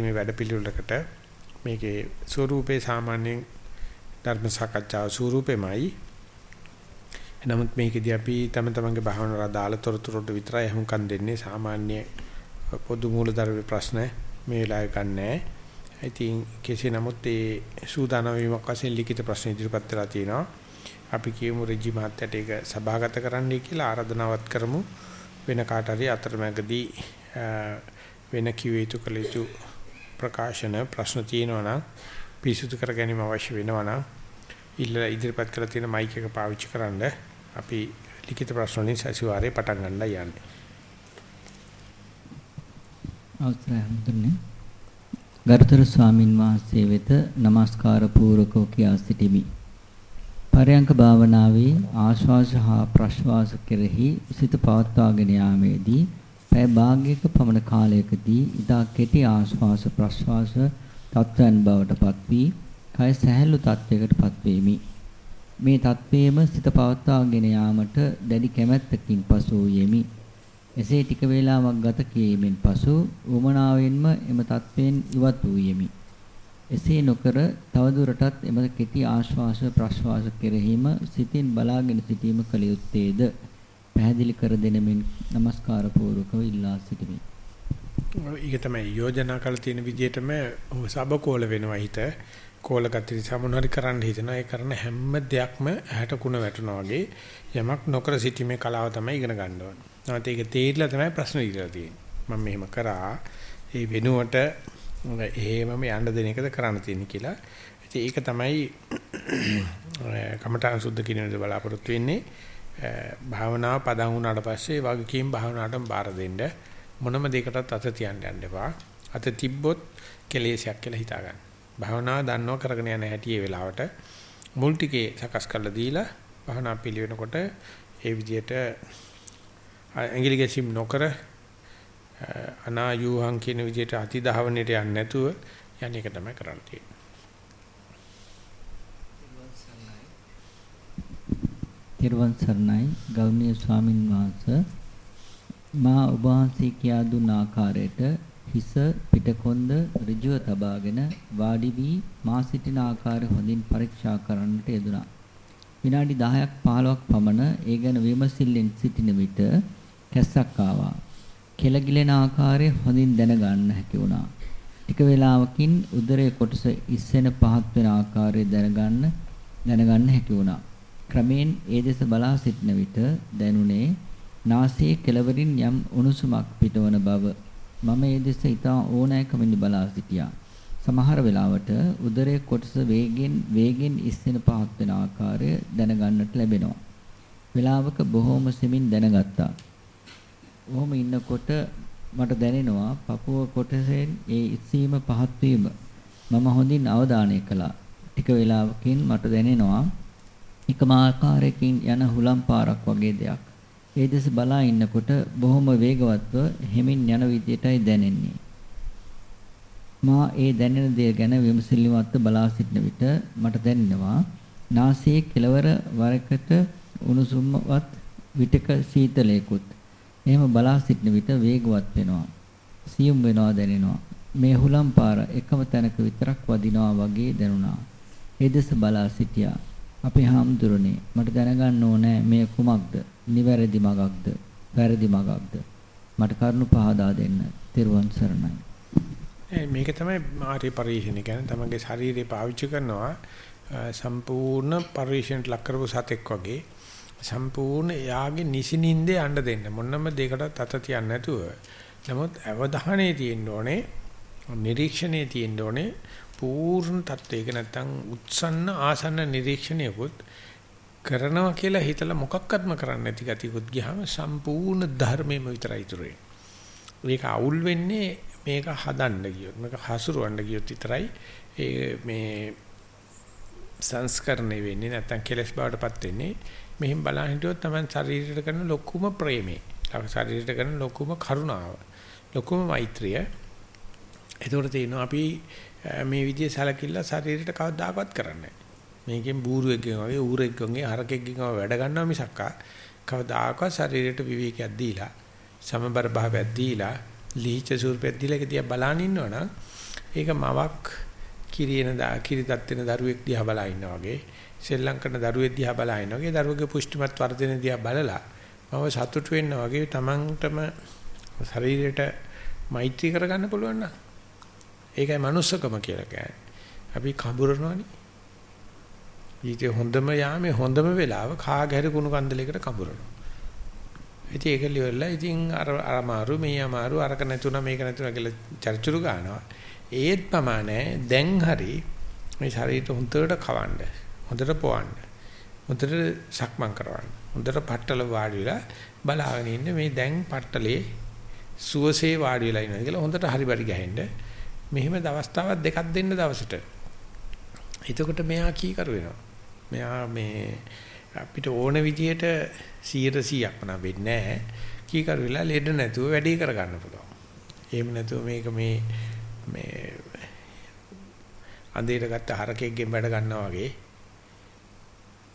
මේ වැඩපිළිවෙලකට මේකේ ස්වරූපේ සාමාන්‍යයෙන් ධර්ම සාකච්ඡාව ස්වරූපෙමයි. නමුත් මේකෙදී අපි තම තමන්ගේ භාවනාවට අදාළ තොරතුරු විතරයි හුම්කම් දෙන්නේ සාමාන්‍ය පොදු මූලධර්ම ප්‍රශ්න මේ වෙලාවේ ගන්නෑ. ඉතින් කෙසේ නමුත් ඒ සූදානම් වීමක් වශයෙන් ලිඛිත ප්‍රශ්න ඉදිරිපත් කරලා තියෙනවා. අපි කියමු රජි මහත්තයට ඒක සභාගත කරන්නයි කියලා ආරාධනාවක් කරමු. වෙන කාට හරි අතරමැදදී වෙන කිව යුතු කළ යුතු ප්‍රකාශන ප්‍රශ්න තියෙනවා නම් පිරිසුදු කර ගැනීම අවශ්‍ය වෙනවා නම් ඉල්ලලා ඉදිරිපත් කරලා තියෙන මයික් එක පාවිච්චි කරන්න අපි ලිඛිත ප්‍රශ්න වලින් සතිವಾರේ පටන් ගන්නලා යන්නේ. අවසරයි ගරුතර ස්වාමින් වහන්සේ වෙත নমස්කාර පූර්වකෝ කියා සිටිමි. පරයන්ක භාවනාවේ ආශ්වාස හා ප්‍රශ්වාස කෙරෙහි සිත පවත්වාගෙන යාමේදී පැය භාගයක පමණ කාලයකදී ඉදා කෙටි ආශ්වාස ප්‍රශ්වාස තත්ත්වයන් බවට පත්වී කය සැහැල්ලු තත්වයකට පත්වේමි. මේ තත්වයේම සිත පවත්වාගෙන යාමට දැඩි කැමැත්තකින් පසු යෙමි. එසේ ටික වේලාවක් ගත කිරීමෙන් පසු උමනාවෙන්ම එම තත්වයෙන් ඉවත් වූ යෙමි. එසේ නොකර තවදුරටත් එම කෙටි ආශ්වාස ප්‍රශ්වාස කෙරෙහිම සිතින් බලාගෙන සිටීම කළ යුත්තේද පැහැදිලි කර දෙනමින් নমස්කාර පූර්වකව ඉල්ලා සිටිමි. ඒක තමයි යෝජනා කරලා තියෙන විදිහටම සබකෝල වෙනවා හිත. කෝල ගතිය සමුනරි කරන්න හිතනවා. ඒ කරන හැම දෙයක්ම ඇහැට කුණ වැටෙනවා වගේ යමක් නොකර සිටීමේ කලාව තමයි ඉගෙන ගන්න ඕනේ. නැත්නම් ඒක තේරිලා තමයි ප්‍රශ්න ඉදලා තියෙන්නේ. මම මෙහෙම කරා. ඒ වෙනුවට එහෙමම යන්න දෙන එකද කරන්න තියෙන්නේ කියලා. ඉතින් ඒක තමයි කමඨාන් සුද්ධ කිරීමේදී බලාපොරොත්තු වෙන්නේ. භාවනාව පදන් වුණාට පස්සේ වගකීම් භාවනාවටම බාර දෙන්න මොනම දෙයකටත් අත තියන්න යන්න එපා. අත තිබ්බොත් කෙලෙසයක් කියලා හිතා ගන්න. භාවනාව දන්නව කරගෙන යන හැටි ඒ වෙලාවට මුල් ටිකේ සකස් කරලා දීලා භාවනා පිළිවෙනකොට ඒ විදිහට ඇඟිලි ගැසීම් නොකර අනායුහං කියන විදිහට අතිධාවනයට යන්නේ නැතුව යන්නේ එක තමයි කරන්න තියෙන්නේ. තිරුවන් සරණයි ගෞරවනීය ස්වාමින් වහන්සේ මා ඔබ වහන්සේ කියා දුන් ආකාරයට හිස පිටකොන්ද ඍජුව තබාගෙන වාඩි වී මා සිටින ආකාරය හොඳින් පරීක්ෂා කරන්නට යෙදුණා. විනාඩි 10ක් 15ක් පමණ ඒ ගැන විමසිල්ලෙන් සිටින විට කැස්සක් ආවා. කෙලගිලෙන ආකාරය හොඳින් දැනගන්න හැකි වුණා. ටික වේලාවකින් උදරයේ කොටස ඉස්සෙන පහත් වෙන ආකාරය දැනගන්න දැනගන්න හැකි වුණා. ක්‍රමෙන් ඒ දෙස බලා සිටන විට දැනුනේ නාසයේ කෙළවරින් යම් උණුසුමක් පිටවන බව. මම ඒ දෙස ඉතා ඕනෑකමින් බලා සිටියා. සමහර වෙලාවට උදරයේ කොටස වේගෙන් වේගෙන් ඉස්සෙන පහත් වෙන ආකාරය දැනගන්නට ලැබෙනවා. වෙලාවක බොහෝම සෙමින් දැනගත්තා. ඔහොම ඉන්නකොට මට දැනෙනවා පපුව කොටසෙන් ඒ ඉස්සීම පහත් වීම මම හොඳින් අවධානය කළා. ටික වේලාවකින් මට දැනෙනවා එකම ආකාරයකින් යන හුලම් පාරක් වගේ දෙයක්. ඒ දෙස බලා ඉන්නකොට බොහොම වේගවත්ව හෙමින් යන විදියටයි දැනෙන්නේ. මා ඒ දැනෙන දේ ගැන විමසිලිමත්ව බලා සිටන විට මට දැනෙනවා නාසයේ කෙළවර වරකට උණුසුම්වත් විටක සීතලයකුත්. එහෙම බලා සිටන විට වේගවත් වෙනවා. සියුම් වෙනවා දැනෙනවා. මේ හුලම් පාර එකම තැනක විතරක් වදිනවා වගේ දැනුණා. ඒ දෙස බලා සිටියා. අපේ හාමුදුරනේ මට දැනගන්න ඕනේ මේ කුමක්ද? නිවැරදි මගක්ද? වැරදි මගක්ද? මට කරුණු පහදා දෙන්න. තෙරුවන් සරණයි. මේක තමයි ආර්ය පරිශීලන කියන්නේ තමන්ගේ ශරීරය පාවිච්චි කරනවා සම්පූර්ණ පරිශීලනට ලක් කරපු සතෙක් වගේ සම්පූර්ණ එයාගේ නිසිනින්දේ යන්න දෙන්න මොනම දෙයකටත් අත තියන්න නැතුව නමුත් අවධානයේ තියෙන්න ඕනේ නිරීක්ෂණයේ තියෙන්න ඕනේ පූර්ණ තත්වයක නැත්තම් උත්සන්න ආසන්න නිරීක්ෂණයකුත් කරනවා කියලා හිතලා මොකක්වත්ම කරන්න නැති ගතියකුත් ගියාම සම්පූර්ණ ධර්මෙම විතරයි ඉතුරු වෙන්නේ. අවුල් වෙන්නේ මේක හදන්න ගියොත් මේක හසුරවන්න ගියොත් විතරයි ඒ මේ සංස්කරණය වෙන්නේ නැත්තම් කෙලස් බවටපත් වෙන්නේ. මෙහින් බලන් හිටියොත් තමයි ශරීරයට කරන ලොකුම ප්‍රේමේ. ශරීරයට කරන ලොකුම කරුණාව. ලොකුම මෛත්‍රිය. ඒතකොට තියෙනවා අපි මේ විදිහේ සැලකිල්ල ශරීරයට කවදාකවත් කරන්නේ මේකෙන් බූරුවෙක්ගෙන් වගේ ඌරෙක්ගෙන් වගේ හරකෙක්ගෙන් වගේ වැඩ ගන්නවා මිසක්කා කවදාකවත් ශරීරයට විවේකයක් දීලා සමබර භාවයක් දීලා ලීච ස්වරූපයක් දීලා ඒක දිහා බලන් ඉන්නවනම් ඒක මවක් කිරියන කිරි තත්ත්වෙන දරුවෙක් දිහා බලා ඉන්නා වගේ සෙල්ලම් කරන දරුවෙක් දිහා බලා ඉන්නා වගේ දරුවගේ පුෂ්ටිමත් වර්ධනය දිහා බලලා මම සතුටු වෙන්න වගේ තමන්ටම ශරීරයට මෛත්‍රී කරගන්න පුළුවන් නම් ඒකයි manussකම කියලා කියන්නේ. අපි කඹරනවනේ. ඊට හොඳම යාමේ හොඳම වෙලාව කාගැරි කුණු කන්දලයකට කඹරනවා. ඉතින් ඒක liverලා ඉතින් අර අමාරු මේ අමාරු අරක නැතුණා මේක නැතුණා කියලා චර්චුරු ගන්නවා. ඒත් ප්‍රමාණය දැන් හරි මේ ශරීරය හොඳට කවන්න. හොඳට පොවන්න. හොඳට සක්මන් කරවන්න. හොඳට පట్టල වාඩි වෙලා බලාගෙන ඉන්න මේ දැන් පట్టලේ සුවසේ වාඩි වෙලා ඉනවා කියලා හොඳට හරි පරිගහෙන්නේ මෙහෙම දවස්තාවක් දෙකක් දෙන්න දවසට. එතකොට මෙයා කීකරු වෙනවා. මෙයා මේ අපිට ඕන විදියට 100%ක් වුණා වෙන්නේ නැහැ. කීකරු වෙලා ලෙඩ නැතුව වැඩේ කරගන්න පුළුවන්. එහෙම නැතුව මේක මේ මේ අඳේට ගත්ත හරකෙක්ගෙන් වැඩ ගන්නවා වගේ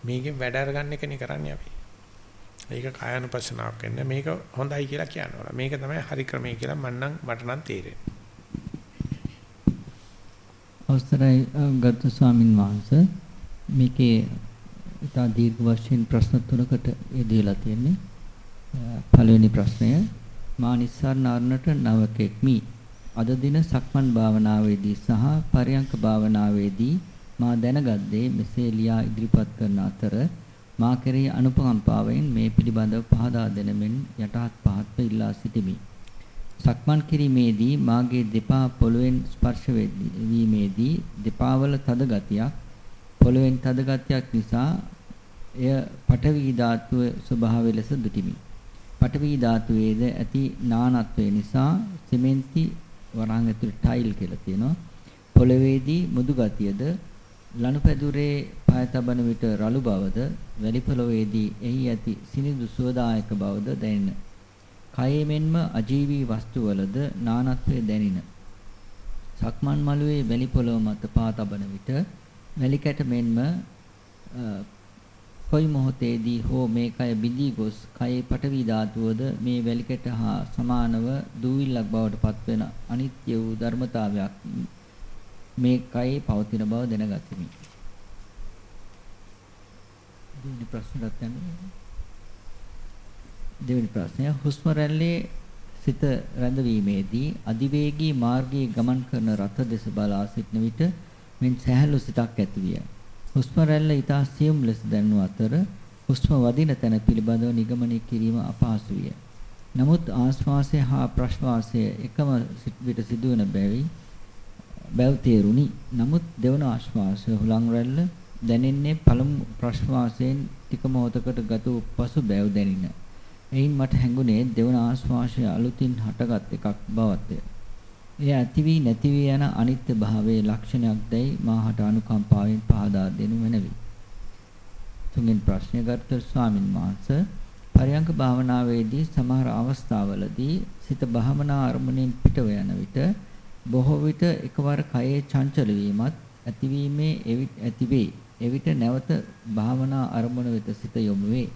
මේකෙන් වැඩ අරගන්න එකනේ කරන්නේ අපි. ඒක කායानुපස්සනාවක් වෙන්න මේක හොඳයි කියලා කියනවා. මේක තමයි හරි ක්‍රමය කියලා මන්නම් මට නම් තේරෙන්නේ. අවසරයි ගරු ස්වාමින් වහන්සේ මේකේ ඉතා දීර්ඝ වශයෙන් ප්‍රශ්න තුනකට යෙදලා තියෙන්නේ. පළවෙනි ප්‍රශ්නය මා නිස්සාරණ අරණට නවකෙක්මි. අද දින සක්මන් භාවනාවේදී සහ පරයන්ක භාවනාවේදී මා දැනගත්තේ මෙසේ ලියා ඉදිරිපත් කරන අතර මා කෙරෙහි අනුකම්පාවෙන් මේ පිළිබඳව පහදා දෙනමින් යටහත් පහත්ව ඉල්ලා සිටිමි. සක්මන් කිරීමේදී මාගේ දෙපා පොළවෙන් ස්පර්ශ වීමේදී දෙපා වල තද ගතියක් පොළවෙන් තද ගතියක් නිසා එය පඨවි ධාතුවේ ස්වභාවය ලෙස දුටිමි. පඨවි ධාතුවේද ඇති නානත්වය නිසා සිමෙන්ති වරහන් ඇතුළේ ටයිල් කියලා තියෙනවා. පොළවේදී මුදු ගතියද ලනුපැදුරේ පය තබන විට රළු බවද වැලි පොළවේදී එහි ඇති සිනිඳු සුවදායක බවද දැනෙන. කයේ මෙන්ම අජීවී වස්තුවලද නානත්වය දැනින. සක්මන් මළුවේ වැලි පොළව මත පා තබන විට වැලි කැට මෙන්ම කොයි මොහොතේදී හෝ මේ කය බිඳී ගොස් කයේ පටවි ධාතුවද මේ වැලි කැට හා සමානව දූවිල්ලක් බවට පත්වෙන අනිත්‍ය වූ ධර්මතාවයක් මේ කයේ පවතින බව දැනගතිමි. දෙවෙනි ප්‍රශ්නට යන්නේ. දෙවෙනි ප්‍රශ්නය හුස්ම රැල්ලේ සිත රැඳවීමේදී අධිවේගී මාර්ගයේ ගමන් කරන රථ දෙස බලා සිටන විට මෙන් සහැල්ලු සිතක් ඇතිවිය. හුස්ම රැල්ල ඊතා සියුම් ලෙස දැනුන අතර හුස්ම වදින තැන පිළිබඳව නිගමනය කිරීම අපහසු විය. නමුත් ආශ්වාසය හා ප්‍රශ්වාසය එකම විට සිදුවන බැවි බැව් තේරුණි. නමුත් දෙවන ආශ්වාසය හුලං රැල්ල දැනෙන්නේ පළමු ප්‍රශ්වාසයෙන් ටික මොහොතකට ගත වූ පසු බැව් දැනින. එයින් මට හැඟුණේ දෙවන ආශ්වාසය අලුතින් හටගත් එකක් බවත්ය. එය ඇති වී නැති වී යන අනිත්‍ය භාවයේ ලක්ෂණයක් දැයි මාහට අනුකම්පාවෙන් පහදා දෙනු මැනවි. තුන්වෙනි ප්‍රශ්නය ගරුතර ස්වාමින් වහන්සේ පරයන්ක භාවනාවේදී සමහර අවස්ථාවලදී සිත භාවනා අරමුණෙන් පිටව යන විට බොහෝ විට එකවර කයේ චංචල වීමත් ඇතිවීමේ ඇතිවේ. එවිට නැවත භාවනා අරමුණ වෙත සිත යොමු වේ.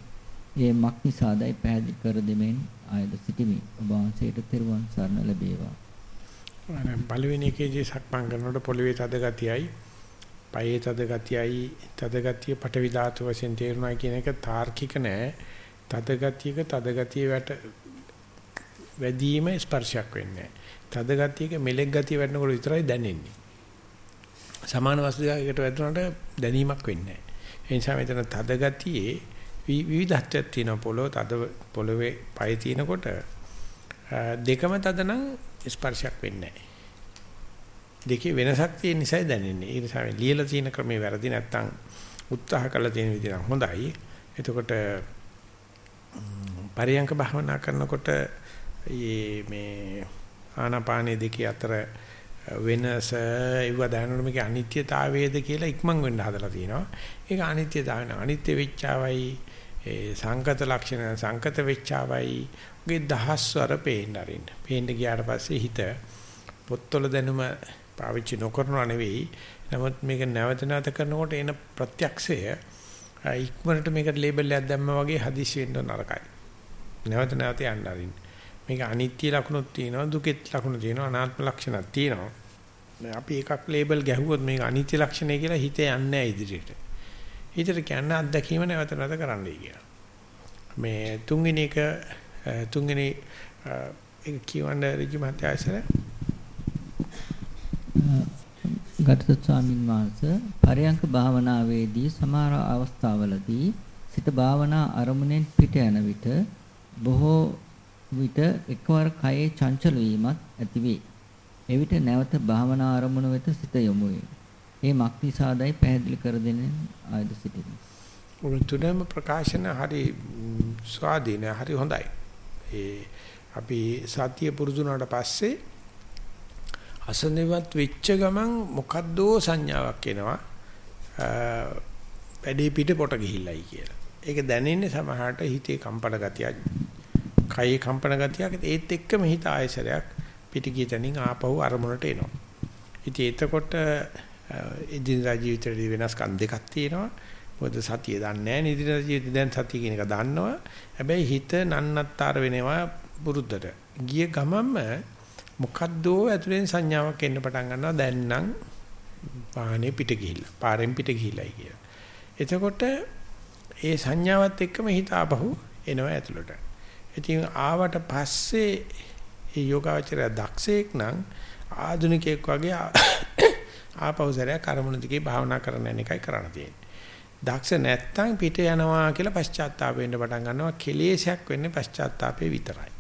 ඒ මක් නිසාදයි පැහැදිලි කර දෙමින් ආයද සිටිමි. ඔබ වහන්සේට තෙරුවන් සරණ ලැබේවා. අර පළවෙනි එකේදී සක්මන් කරනකොට පොළවේ තද ගතියයි, පයේ තද ගතියයි, තද ගතිය පටවි ධාතු වශයෙන් තේරුණා කියන එක තාර්කික නෑ. තද ගතියක තද ගතිය වැට වැඩිම ස්පර්ශයක් වෙන්නේ තද ගතියක මෙලෙක් ගතිය වැටෙනකොට විතරයි දැනෙන්නේ. සමාන වස්තු දෙකකට වැටුණාට දැනීමක් වෙන්නේ නැහැ. ඒ නිසා මෙතන තද ගතියේ විවිධත්වයක් තියෙනවා පොළොව තද පොළවේ පය තිනකොට දෙකම තද නම් ස්පර්ශයක් වෙන්නේ නැහැ. දෙකේ වෙනසක් තියෙන නිසායි දැනෙන්නේ. ඒ නිසා ලියලා තියෙන ක්‍රමේ වැරදි නැත්තම් උත්සාහ කරලා තියෙන විදිහ නම් හොඳයි. එතකොට පරියංක භාවනා කරනකොට මේ ආනාපානේ දෙකේ අතර වෙනස ඒව දැනනොත් මේක අනිත්‍යතාවයේද කියලා ඉක්මන් වෙන්න හදලා තිනවා. ඒක අනිත්‍යතාවය නෙවෙයි. අනිත්‍ය වෙච්චාවයි ඒ සංකත ලක්ෂණ සංකත වෙච්චාවයි උගේ දහස්වර පේන්න අරින්න. පේන්න ගියාට පස්සේ හිත පොත්වල දැනුම පාවිච්චි නොකරනවා නෙවෙයි. නමුත් මේක නැවත නැවත කරනකොට එන ප්‍රත්‍යක්ෂය ඉක්මනට මේකට ලේබල් එකක් දැම්මා වගේ හදිසි වෙන්න නරකයි. නැවත නැවත යන්න අරින්න. මේක අනිත්‍ය ලක්ෂණොත් තියෙනවා දුකෙත් ලක්ෂණ තියෙනවා අනාත්ම ලක්ෂණක් තියෙනවා. අපි එකක් ලේබල් ගැහුවොත් මේක අනිත්‍ය ලක්ෂණය කියලා හිතේ යන්නේ නැහැ ඉදිරියට. හිතට කියන්නේ අත්දැකීම නැවත නැවත කරන්නයි කියලා. මේ තුන්වෙනි එක තුන්වෙනි ඒක කියවන්න ඍජු මහත්යසර ගරුතර ස්වාමින් වහන්සේ පරයන්ක භාවනාවේදී සමහර අවස්ථාවලදී සිත භාවනා අරමුණෙන් පිට යන විට බොහෝ විට එකවර කයේ චංචල වීමත් ඇතිවේ. එවිට නැවත භාවනා අරමුණ වෙත සිත යොමු වේ. ඒ මක්නිසාදයි පැහැදිලි කර දෙන්න ආයද සිටිනවා. ඔය තුනම ප්‍රකාශන හරි ස්වාධීන හරි හොඳයි. ඒ අපි සතිය පුරුදුනාට පස්සේ අසනෙවත් වෙච්ච ගමන් මොකද්දෝ සංඥාවක් එනවා. වැඩේ පිට පොට ගිහිල්ලයි කියලා. ඒක දැනෙන්නේ සමහරට හිතේ කම්පන ගතියක්, කයේ කම්පන ගතියක්. ඒත් එක්කම හිත ආයසරයක් පිටිගිය තැනින් ආපහු අරමුණට එනවා. ඉතින් එතකොට ඉදිරිය ජීවිතේදී වෙනස්කම් දෙකක් තියෙනවා. මොකද සතිය දන්නේ නැහැ නිදින ජීවිතේ දැන් සතිය කියන එක දන්නවා. හැබැයි හිත නන්නත්තර වෙනවා පුරුද්දට. ගිය ගමන්ම මොකද්දෝ ඇතුලෙන් සංඥාවක් එන්න පටන් ගන්නවා දැන් නම් වාහනේ පිට ගිහිල්ලා පාරෙන් පිට ගිහිල්ලායි කියලා. එතකොට ඒ සංඥාවත් එක්කම හිත ආපහු එනවා ඇතුළට. ඉතින් ආවට පස්සේ ඒ යෝගාවචරය දක්ෂයෙක් නම් ආධුනිකයෙක් වගේ ආපෞසරය කරමුණු දිගේ භාවනා කරන එකයි කරන්න තියෙන්නේ. දක්ෂ නැත්තම් පිට යනවා කියලා පශ්චාත්තාප වෙන්න පටන් ගන්නවා. කෙලෙසයක් වෙන්නේ පශ්චාත්තාපේ විතරයි.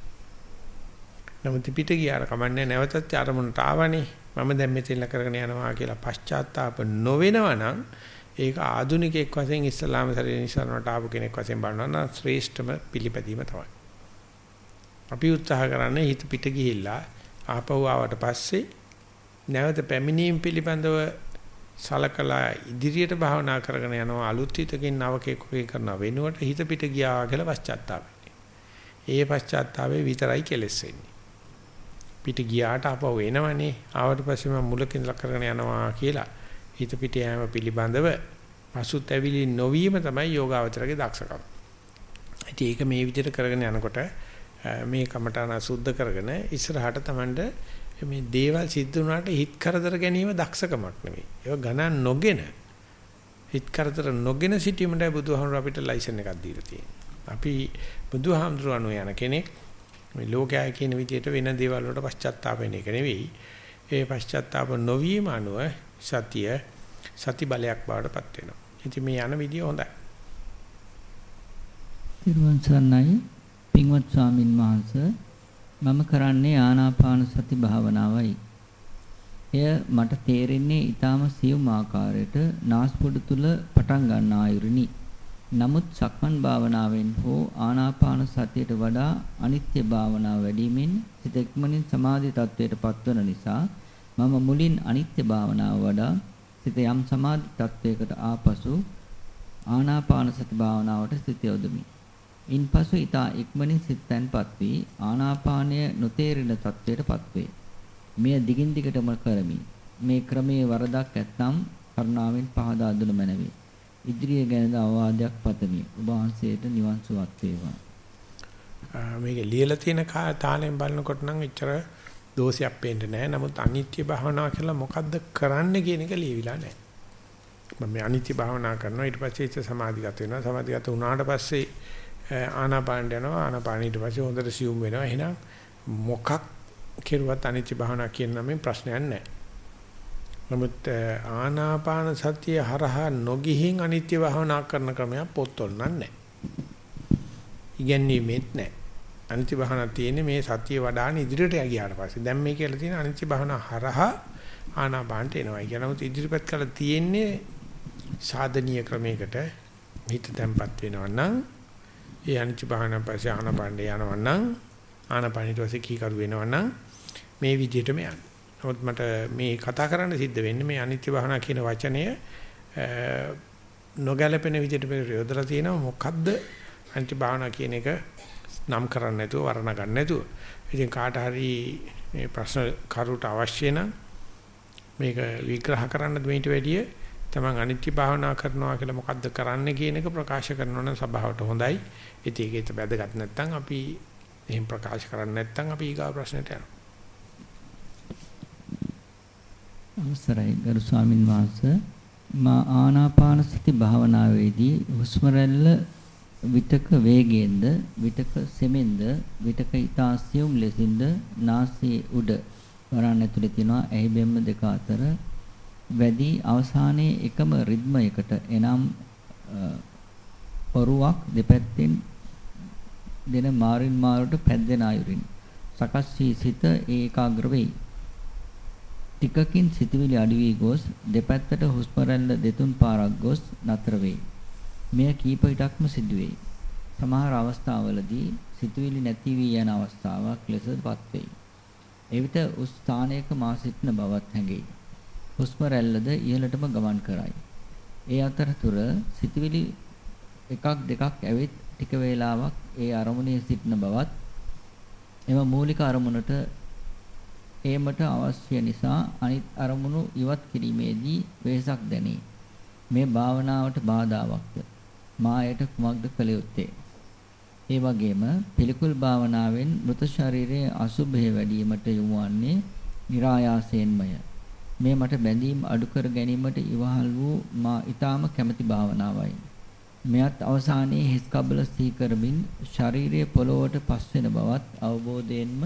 නමුත් පිට ගියාර කමන්නේ නැවතත් අරමුණට ආවනේ. මම දැන් මෙතන කරගෙන යනවා කියලා පශ්චාත්තාප නොවෙනවා නම් ඒක ආධුනිකයෙක් වශයෙන් ඉස්ලාම ශරීර නිසරණට ආපු කෙනෙක් වශයෙන් බලනවා නම් ශ්‍රේෂ්ඨම පිළිපැදීම තමයි. අපි උත්සාහ කරන්නේ හිත පිට ගිහිල්ලා ආපහු ආවට පස්සේ නැවත පැමිණීම පිළිබඳව සලකලා ඉදිරියට භාවනා කරගෙන යනවා අලුත් හිතකින් නවකෙකුගේ කරන වෙනුවට හිත පිට ගියා කියලා පශ්චාත්තාප ඒ පශ්චාත්තාපේ විතරයි කෙලෙස් වෙන්නේ. පිට ගියාට ආපහු එනවනේ ආවට පස්සේ මම මුලකින් ලක් කරගෙන යනවා කියලා හිත පිට යෑම පිළිබඳව පසුතැවිලි නොවීම තමයි යෝගාවචරගේ දක්ෂකම. ඉතින් ඒක මේ විදිහට කරගෙන යනකොට මේ කමඨාන සුද්ධ කරගෙන ඉස්සරහට Tamanට මේ දේවල් සිද්ධ වුණාට හිත කරදර ගැනීම දක්ෂකමක් නෙවෙයි. ඒක ගණන් නොගෙන හිත කරදර නොගෙන සිටීමට බුදුහාමුදුර අපිට ලයිසන් එකක් දීලා තියෙනවා. අපි බුදුහාමුදුරණෝ යන කෙනෙක් මේ ලෝකයා කියන විදිහට වෙන දේවල් වලට පශ්චාත්තාප වෙන එක නෙවෙයි. ඒ පශ්චාත්තාප නොවීම අනුව සතිය සති බලයක් බවට පත් වෙනවා. ඉතින් මේ යන විදිය හොඳයි. තිරුවන් සරණයි පින්වත් ස්වාමින් වහන්සේ මම කරන්නේ ආනාපාන සති භාවනාවයි. එය මට තේරෙන්නේ ඊටාම සියුම් ආකාරයට නාස්පුඩු තුල පටන් ගන්න ආයුරිනි. නමුත් සක්මන් භාවනාවෙන් හෝ ආනාපාන සතියට වඩා අනිත්‍ය භාවනාව වැඩිමින් සිත ඉක්මනින් සමාධි තත්වයට පත්වන නිසා මම මුලින් අනිත්‍ය භාවනාව වඩා සිත යම් සමාධි තත්වයකට ආපසු ආනාපාන සති භාවනාවට සිත යොදමි. ඉන්පසු ඊට ඉක්මනින් සිත තැන්පත් වී ආනාපානය නොතේරෙන තත්වයටපත් වේ. මෙය දිගින් දිගටම කරමි. මේ ක්‍රමයේ වරදක් ඇත්නම් කරුණාවෙන් පහදා දුන මැනවි. ඉදිරිය ගැන අවවාදයක් පතමි. ඔබ වහන්සේට නිවන් සුවත් වේවා. මේක ලියලා තියෙන තාලෙන් බලනකොට නම් එච්චර දෝෂයක් පේන්නේ නැහැ. නමුත් අනිත්‍ය භාවනාව කියලා මොකද්ද කරන්න කියන එක ලියවිලා නැහැ. මම මේ අනිත්‍ය භාවනා කරනවා ඊට පස්සේ ඉච්ඡ සමාධිගත වෙනවා. සමාධිගත වුණාට පස්සේ ආනාපානට යනවා. ආනාපාන ඊට පස්සේ හොඳට සියුම් වෙනවා. එහෙනම් මොකක් කෙරුවත් අනිත්‍ය භාවනා කියන නමෙන් ප්‍රශ්නයක් නැහැ. නමුත් ආනාපාන සතිය හරහා නොගිහින් අනිත්‍ය භාවනා කරන ක්‍රමයක් පොත්වල නැහැ. ඉගැන්වීමෙත් නැහැ. අනිත්‍ය භාවනා තියෙන්නේ මේ සතිය වඩාන ඉදිරියට ගියාට පස්සේ. දැන් මේ කියලා තියෙන අනිත්‍ය භාවනා හරහා ආනාපානට එනවා. කියන නමුත් ඉදිරිපත් කරලා තියෙන්නේ සාධනීය ක්‍රමයකට හිත තැම්පත් වෙනවා නම් ඒ අනිත්‍ය භාවනා පස්සේ ආනාපානට යනවා නම් ආනාපානිට පස්සේ කීකරු වෙනවා නම් මේ විදිහටම යනවා. නමුත් මට මේ කතා කරන්න සිද්ධ වෙන්නේ මේ අනිත්‍ය භාවනා කියන වචනය නොගැලපෙන විදිහට යොදලා තියෙනවා මොකද්ද අනිත්‍ය භාවනා කියන එක නම් කරන්න නැතුව වර්ණ ගන්න නැතුව. ඉතින් කාට හරි මේ ප්‍රශ්න කරුට අවශ්‍ය නම් මේක විග්‍රහ කරන්න දෙමිට වැඩිය තමන් අනිත්‍ය භාවනා කරනවා කියලා මොකද්ද කරන්න කියන එක ප්‍රකාශ කරනවා නම් සභාවට හොඳයි. ඉතින් ඒකෙත් වැදගත් නැත්නම් අපි එහෙම ප්‍රකාශ කරන්නේ නැත්නම් අපි ඊගා ප්‍රශ්නට යනවා. අවසරයි ගරු ස්වාමින් වහන්සේ මා ආනාපාන සති භාවනාවේදී හුස්ම රැල්ල විතක වේගයෙන්ද විතක සෙමෙන්ද විතක ඊතාසියුම් ලෙසින්ද නාසයේ උඩ වරන් ඇතුලේ තියෙනවා ඇහි බෙම්ම දෙක අතර වැඩි අවසානයේ එකම රිද්මයකට එනම් පොරුවක් දෙපැත්තෙන් දෙන මාරින් මාරුට පැද්දෙන අයුරින් සකස් වී සිත ඒකාග්‍ර වෙයි. ටිකකින් සිතවිලි අඩු වී ගොස් දෙපැත්තට හුස්ම රැල්ල දෙතුන් පාරක් ගොස් නතර වෙයි. මෙය කීප විටක්ම සිදුවේ. සමහර අවස්ථාවලදී සිතවිලි නැති වී යන අවස්ථාවක් ලෙසපත් වෙයි. එවිට උස් ස්ථානයක මා සිටින බවත් හැඟෙයි. හුස්ම රැල්ලද ඉහළටම ගමන් කරයි. ඒ අතරතුර සිතවිලි එකක් දෙකක් ඇවිත් ටික වේලාවක් ඒ අරමුණේ සිටින බවත් එම මූලික අරමුණට ඒමට අවශ්‍ය නිසා අනිත් අරමුණු ඉවත් කිරීමේදී වෙහසක් දැනේ. මේ භාවනාවට බාධාවක්ද මායට කුමක්ද කළ යුත්තේ ඒ වගේම පිළිකුල් භාවනාවෙන් මృత ශරීරයේ අසුභය වැඩි වීමට යොමු වන්නේ નિરાයාසයෙන්මය මේ මට බැඳීම් අඩු කර ගැනීමට ඉවහල් වූ මා ඊටාම කැමැති භාවනාවයි. මෙයත් අවසානයේ හිස් කබල සිහි කරමින් ශාරීරිය පොළොවට පස් වෙන බවත් අවබෝධයෙන්ම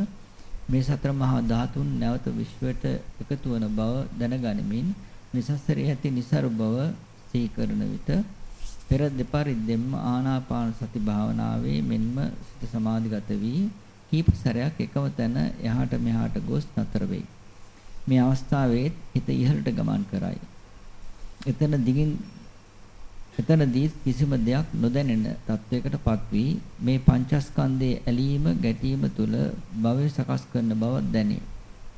මේ සතර මහා ධාතුන් නැවත විශ්වයට එකතු වන බව දැනගනිමින් නිසස්සරේ ඇති નિසරු බව සිහි කරන විට පෙර දෙපරිද්දෙන්ම ආනාපාන සති භාවනාවේ මෙන්ම සිත සමාධිගත වී කීප සැරයක් එකම තැන එහාට මෙහාට ගොස් නතර වෙයි. මේ අවස්ථාවේ හිත ඉහළට ගමන් කරයි. එතන දිගින් එතනදී කිසිම දෙයක් නොදැනෙන තත්වයකටපත් වී මේ පංචස්කන්ධයේ ඇලීම ගැටීම තුල භවය සකස් කරන බව දැනේ.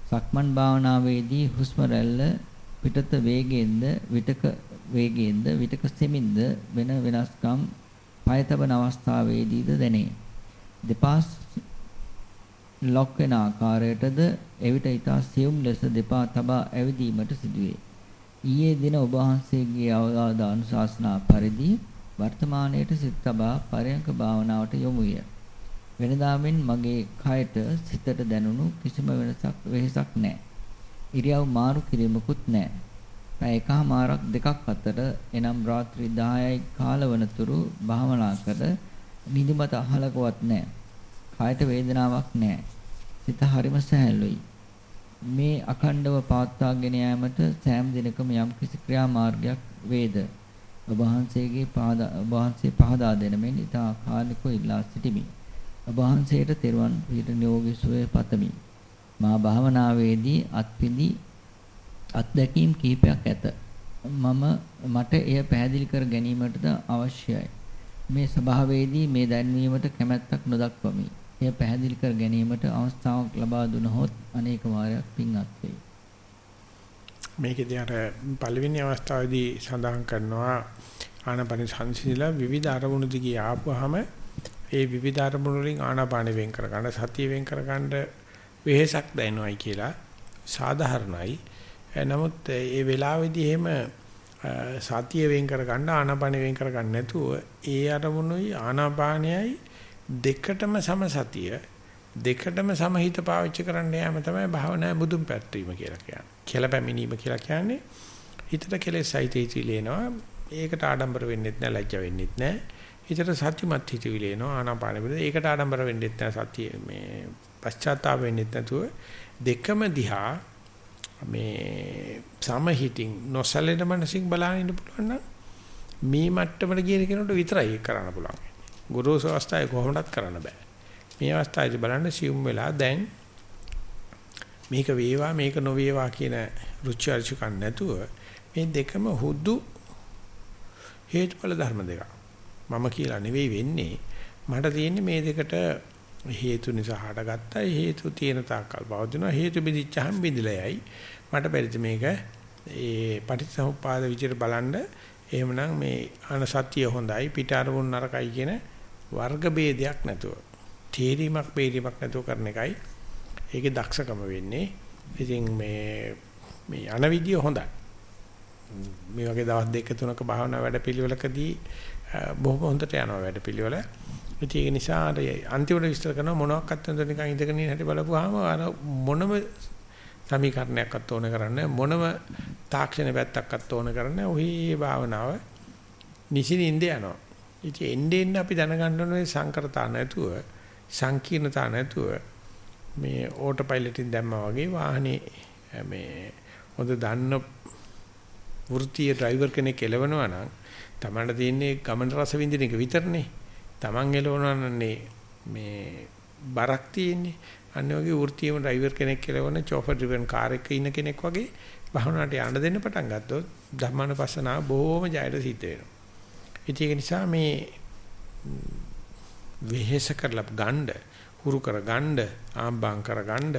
සක්මන් භාවනාවේදී හුස්ම රැල්ල පිටත වේගයෙන්ද විටක වේගයෙන්ද විටක සෙමින්ද වෙන වෙනස්කම් පය තබන අවස්ථාවේදීද දැනේ. දෙපාස් ලොක් වෙන ආකාරයටද එවිට ඊට සියුම් ලෙස දෙපා තබා ඇවිදීමට සිදුවේ. ඊයේ දින ඔබ වහන්සේගේ අවවාද අනුශාසනා පරිදි වර්තමානයේට සිත තබා පරයන්ක භාවනාවට යොමු විය. වෙනදාමින් මගේ කයට සිතට දැනුණු කිසිම වෙනසක් වෙහසක් නැහැ. ඉරියව් මාරු කිරීමකුත් නැහැ. පැය එකමාරක් දෙකක් අතර එනම් රාත්‍රී 10යි කාලවනතුරු භාවනා කර නිදිමත අහලකවත් නැහැ. කයට වේදනාවක් නැහැ. සිත හරිම සැහැල්ලුයි. මේ අඛණ්ඩව පවත්වාගෙන යාමට සෑම දිනකම යම් කිසි ක්‍රියාමාර්ගයක් වේද ඔබ වහන්සේගේ පාද ඔබ වහන්සේ පහදා දෙන මෙන් ඉතා කාර්නිකව ඉල්ලා සිටිමි. ඔබ වහන්සේට තෙරුවන් පිට නියෝගී සුවය පතමි. මා භාවනාවේදී අත්පිඳි අත්දැකීම් කිහිපයක් ඇත. මම මට එය පැහැදිලි කර ගැනීමටද අවශ්‍යයි. මේ ස්වභාවයේදී මේ දැන්වීමට කැමැත්තක් නොදක්වමි. එය පැහැදිලි කර ගැනීමට අවස්ථාවක් ලබා දුනහොත් අනේක වාරයක් පින්වත් වෙයි. මේකේදී අර පළවෙනි අවස්ථාවේදී සඳහන් කරනවා ආනාපාන සංසිඳලා විවිධ අරමුණු දිගේ ආපුවාම ඒ විවිධ අරමුණු වලින් ආනාපාන වෙන් කර ගන්න සතිය වෙන් කර ගන්න වෙහෙසක් දැනෙනවයි කියලා සාධාරණයි. නමුත් ඒ වෙලාවේදී එහෙම සතිය වෙන් කර ගන්න ආනාපාන වෙන් කර ගන්න නැතුව ඒ අරමුණුයි ආනාපානයයි දෙකටම සම සතිය දෙකටම සමහිත පාවිච්චි කරන්න යාම තමයි භාවනාවේ මුදුන් පැත්තීම කියලා කියන්නේ. කියලා පැමිණීම කියලා කියන්නේ හිතට කෙලෙසයි තීතිලේනවා. ඒකට ආඩම්බර වෙන්නෙත් නැහැ, ලැජ්ජ වෙන්නෙත් නැහැ. හිතට සත්‍යමත් හිතවිලේනවා ආනාපාන පිළිද. ඒකට ආඩම්බර වෙන්නෙත් නැහැ, සතිය මේ පශ්චාත්තාප වෙන්නෙත් නැතුව දෙකම දිහා මේ සමහිතින් නොසලෙන මනසින් බලන්න ඉන්න පුළුවන් නම් මේ මට්ටමට ගිය කෙනෙකුට විතරයි ඒක කරන්න පුළුවන්. ගුරුසු අවස්ථාවේ කොහොමදත් කරන්න බෑ. මේ අවස්ථාවේදී බලන්න සියුම් වෙලා දැන් මේක වේවා මේක නොවේවා කියන රුචි අරුචිකන් නැතුව මේ දෙකම හුදු හේතුඵල ධර්ම දෙක. මම කියලා නෙවෙයි වෙන්නේ. මට තියෙන්නේ මේ දෙකට හේතු නිසා හටගත්තා හේතු තියෙන තාක්කල් පවතිනවා හේතු බෙදිච්චහම බෙදිලා යයි. මට බැරිද මේක ඒ පටිච්චසමුප්පාද විදිහට බලන්න එහෙමනම් මේ අනසත්‍ය හොඳයි පිට අරමුණ නරකයි කියන වර්ග ભેදයක් නැතුව තේරීමක් බේරීමක් නැතුව කරන එකයි ඒකේ දක්ෂකම වෙන්නේ. ඉතින් මේ මේ යන විදිය හොඳයි. මේ වගේ දවස් දෙක තුනක භාවනා වැඩපිළිවෙලකදී බොහොම හොඳට යනවා වැඩපිළිවෙල. ඉතින් ඒක නිසා අර අන්තිමට විස්තර කරන මොනවාක්වත් නැතුව නිකන් ඉඳගෙන ඉන්න හැටි බලපුවාම අර මොනම සමීකරණයක්වත් ඕන කරන්නේ මොනම තාක්ෂණ පැත්තක්වත් ඕන කරන්නේ ඔහි භාවනාව නිසින්ින්ද යනවා. ඉතින් එන්නේ එන්නේ අපි දැනගන්න ඕනේ සංකරතා නැතුව සංකීර්ණතා නැතුව මේ ඕටෝ පයිලට්ින් දැම්මා වගේ වාහනේ මේ හොඳ දන්න වෘත්තීය ඩ්‍රයිවර් කෙනෙක් එලවනවා නම් Tamanට තියෙන්නේ ගමන රස විඳින එක විතරනේ. Taman එලවනවා නන්නේ මේ බරක් තියෙන්නේ. අන්න වගේ වෘත්තීයම ඩ්‍රයිවර් කෙනෙක් එලවන චෝෆර් ඩ්‍රිවන් කාර් එකක ඉන්න කෙනෙක් වගේ භවනාට යන්න දෙන්න පටන් ගත්තොත් ධර්මානුපස්සනාව බොහොම ජයයට සිද්ධ වෙනවා. ඒක නිසා මේ වෙහෙස කරලා ගන්න හුරු කර ගන්න ආම්බම් කර ගන්න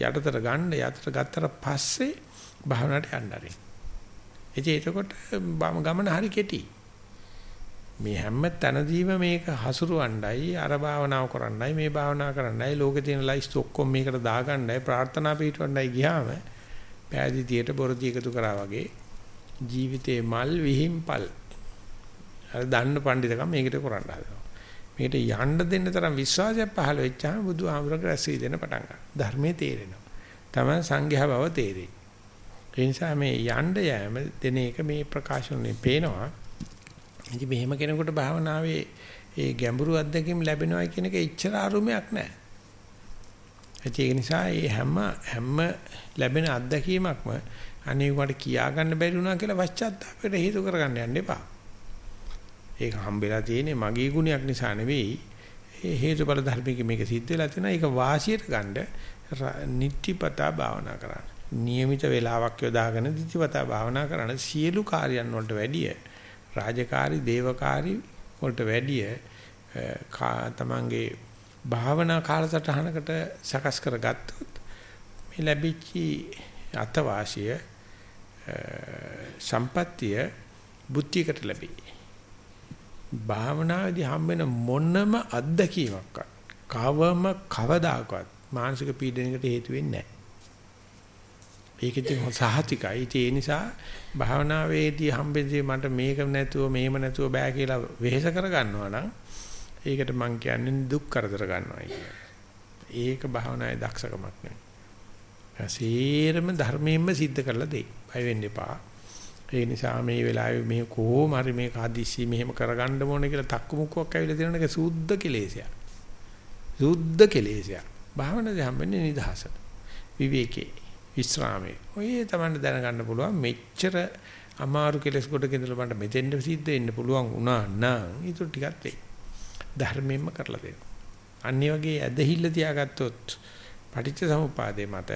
යටතර ගන්න යටතර ගත්තට පස්සේ භාවනාවට යන්න ආරයි. ඉතින් එතකොට ගමන හරි කෙටි. මේ හැම තැනදීම මේක හසුරුවණ්ඩයි අර භාවනාව කරන්නයි මේ භාවනා කරන්නයි ලෝකේ තියෙන ලයිස්ට් ඔක්කොම මේකට දාගන්නයි ප්‍රාර්ථනා පිටවන්නයි ගියාම පෑදීතියට බොරදී එකතු කරා වගේ ජීවිතේ මල් විහිම්පල් අර දන්න පඬිතකම් මේකට කරන්න හදනවා මේකට යන්න දෙන්න තරම් විශ්වාසයක් පහළ වෙච්චාම බුදුහාමුදුරගේ රැස් වී දෙන පටන් ගන්නවා. ධර්මයේ තේරෙනවා. තමයි සංඝයා බව තේරෙයි. ඒ නිසා මේ යන්න යෑම දෙන එක මේ ප්‍රකාශනයේ පේනවා. ඉතින් මෙහෙම කෙනෙකුට භාවනාවේ ඒ ගැඹුරු අත්දැකීම් ලැබෙනවා කියන එක ඉච්ඡර ආරුමයක් නෑ. ඒක නිසා මේ හැම හැම ලැබෙන අත්දැකීමක්ම අනේ වට කියා ගන්න බැරි වුණා කියලා පශ්චාත්තාපයට හේතු කරගන්න යන්න එපා. ඒක හම්බෙලා තියෙන්නේ මගේ ගුණයක් නිසා නෙවෙයි. ඒ හේතුඵල ධර්මයක මේක සිද්ධ වෙලා තියෙනවා. ඒක වාසියට ගන්න නිත්‍යපතා භාවනා කරන්න. નિયમિત වේලාවක් යොදාගෙන නිත්‍යපතා භාවනා කරන සියලු කාර්යයන් වලට වැඩිය රාජකාරී දේවකාරී වලට වැඩිය තමන්ගේ භාවනා කාලසටහනකට සකස් කරගත්තොත් මේ ලැබිච්ච අතවාසිය සම්පත්තිය බුද්ධියකට ලැබෙයි. භාවනාවේදී හම්බෙන මොනම අත්දැකීමක්වත් කවම කවදාකවත් මානසික පීඩනයකට හේතු වෙන්නේ නැහැ. ඒක ඉතින් සහතිකයි. ඒ නිසා භාවනාවේදී හම්බෙන්නේ මට මේක නැතුව මේම නැතුව බෑ කියලා වෙහෙස කරගන්නවා නම් ඒකට මං කියන්නේ දුක් කරදර ගන්නවා කියලා. ඒක භාවනාවේ දක්ෂකමක් නෙවෙයි. සීරම ධර්මයෙන්ම සිද්ධ කරලා දෙයි. බය වෙන්න එපා. ඒ නිසා මේ වෙලාවේ මේ කොහොම හරි මේක හදිස්සි මෙහෙම කරගන්න ඕනේ කියලා තක්කු මුක්කක් ඇවිල්ලා තියෙන එක සුද්ධ කෙලේශයක්. සුද්ධ කෙලේශයක්. භාවනාවේ හම්බෙන්නේ නිදහස. විවේකේ, විස්රාමේ. ඔය තමයි දැනගන්න පුළුවන් මෙච්චර අමාරු කෙලස් කොට ගෙදලා බලන්න මෙතෙන්ද සිද්ධ වෙන්න පුළුවන් වුණා නම් ඊට ටිකක් වෙයි. ධර්මයෙන්ම කරලා දෙන්න. අනිත් වගේ ඇදහිල්ල තියාගත්තොත් පටිච්ච සමුපාදේ මත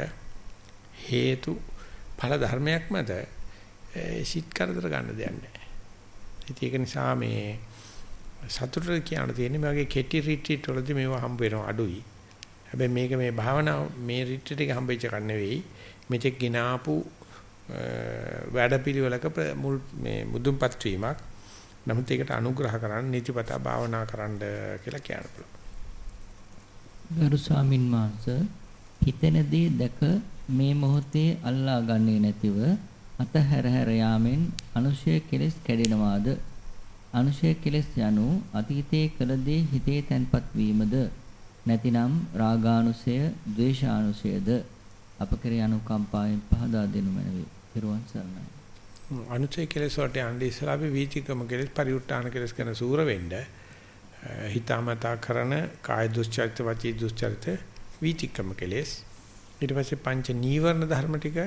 හේතු ඵල ධර්මයක් මත සිත් කරදර ගන්න දෙයක් නැහැ. ඒක නිසා මේ සතුටට කියන්න තියෙන්නේ මේ වගේ කෙටි රිට්‍රීට් වලදී මේවා හම්බ වෙනවා අඩුයි. හැබැයි මේක මේ භාවනාව මේ රිට්‍රීට් එක හම්බෙච්ච එකක් නෙවෙයි. මෙතෙක් ගినాපු වැඩපිළිවෙලක මුල් මේ මුදුන්පත් වීමක්. නමුත් ඒකට අනුග්‍රහ කරන්න නිතිපතා භාවනා කරන්න කියලා කියන්න පුළුවන්. ගරු ස්වාමින් වහන්සේ හිතෙනදී දැක මේ මොහොතේ අල්ලා ගන්නේ නැතිව අතහැර හැර යාමෙන් අනුශය කෙලෙස් කැඩෙනවාද? අනුශය කෙලෙස් යනු අතීතයේ කළ දේ හිතේ තැන්පත් වීමද? නැතිනම් රාගානුසය ද්වේෂානුසයද අප කෙරේ අනුකම්පාවෙන් පහදා දෙනු මැනවි. පිරුවන් සරණයි. අනුශය කෙලෙස් වලට යන්නේ ඉස්සලා අපි වීතිකම කෙලෙස් පරිඋත්තාන කෙලෙස් ගැන සූර වෙන්න හිතාමතා කරන කාය දුස්චරිත වචී දුස්චරිත වීතිකම කෙලෙස්. ඊට පස්සේ පංච නීවරණ ධර්ම ටික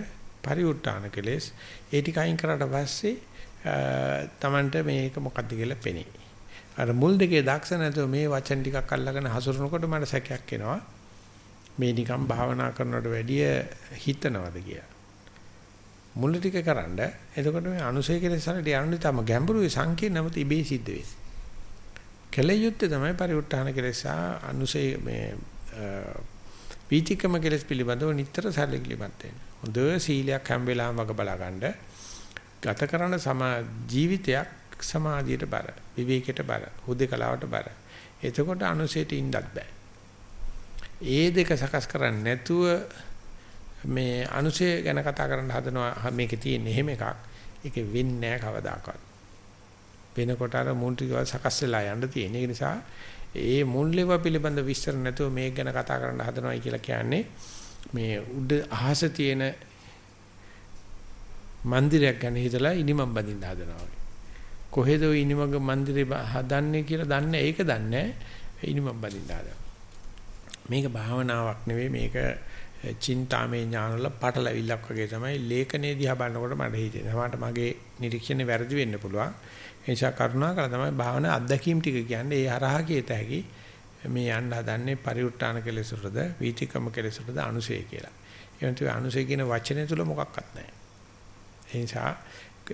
පරිඋත්තාන කෙලෙස් ඒ ටික අයින් කරාට පස්සේ Tamanට මේක මොකද්ද කියලා පෙනේ. අර මුල් දෙකේ දක්ෂ නැතුව මේ වචන ටිකක් අල්ලගෙන හසුරනකොට මට සැකයක් එනවා. මේ නිකම් භාවනා කරනවට වැඩිය හිතනවද කියලා. මුල් ටික කරන්ඩ එතකොට මේ අනුසය කෙලෙස් වලට යන්නේ තම ගැඹුරු සංකීර්ණම තිබේ සිද්ධ වෙන්නේ. කෙලෙයුත්තේ තමයි පරිඋත්තාන කෙලෙස් අනුසය මේ වීතිකම කෙලෙස් පිළිබඳව නිතර සැලකිලිමත් වෙන්න. හොඳ සීලයක් හැම වෙලාවෙම වග බලා ගන්න. ගත කරන සමා ජීවිතයක් සමාධියට බර, විවේකයට බර, හුදේකලාවට බර. එතකොට අනුසයට ඉන්නත් බෑ. ඒ දෙක සකස් කරන්නේ නැතුව මේ අනුසය ගැන කතා කරන්න හදනවා මේකේ තියෙන එහෙම එකක්. ඒක වෙන්නේ නැහැ කවදාකවත්. වෙනකොට අර මුල් ටික සකස් වෙලා යන්න තියෙන. ඒ නිසා ඒ මුල් ලෙව පිළිබඳ විස්තර නැතුව මේක ගැන කතා කරන්න හදනවයි කියලා කියන්නේ මේ උඩ අහස තියෙන මන්දිරයක් ගැන හිතලා ඉනිමම් බඳින්න හදනවා වගේ. කොහෙද ওই ඉනිමග මන්දිරේ හදන්නේ කියලා දන්නේ ඒක දන්නේ ඉනිමම් බඳින්න හදනවා. මේක භාවනාවක් නෙවෙයි මේක චින්තාමේ ඥානවල පටලවිල්ලක් වගේ තමයි ලේඛනයේ දිහා බලනකොට මට හිතෙනවා. මට මගේ නිරීක්ෂණේ වැරදි වෙන්න පුළුවන්. ඒ නිසා කරුණාකර තමයි භාවනා අත්දැකීම් ටික කියන්නේ ඒ හරහා කියත හැකි මේ යන්න හදන්නේ පරිඋත් ทาน කෙලෙසුරද වීතිකම කෙලෙසුරද අනුසය කියලා. ඒ වන්ට අනුසය කියන වචනේ තුල මොකක්වත් නැහැ. ඒ නිසා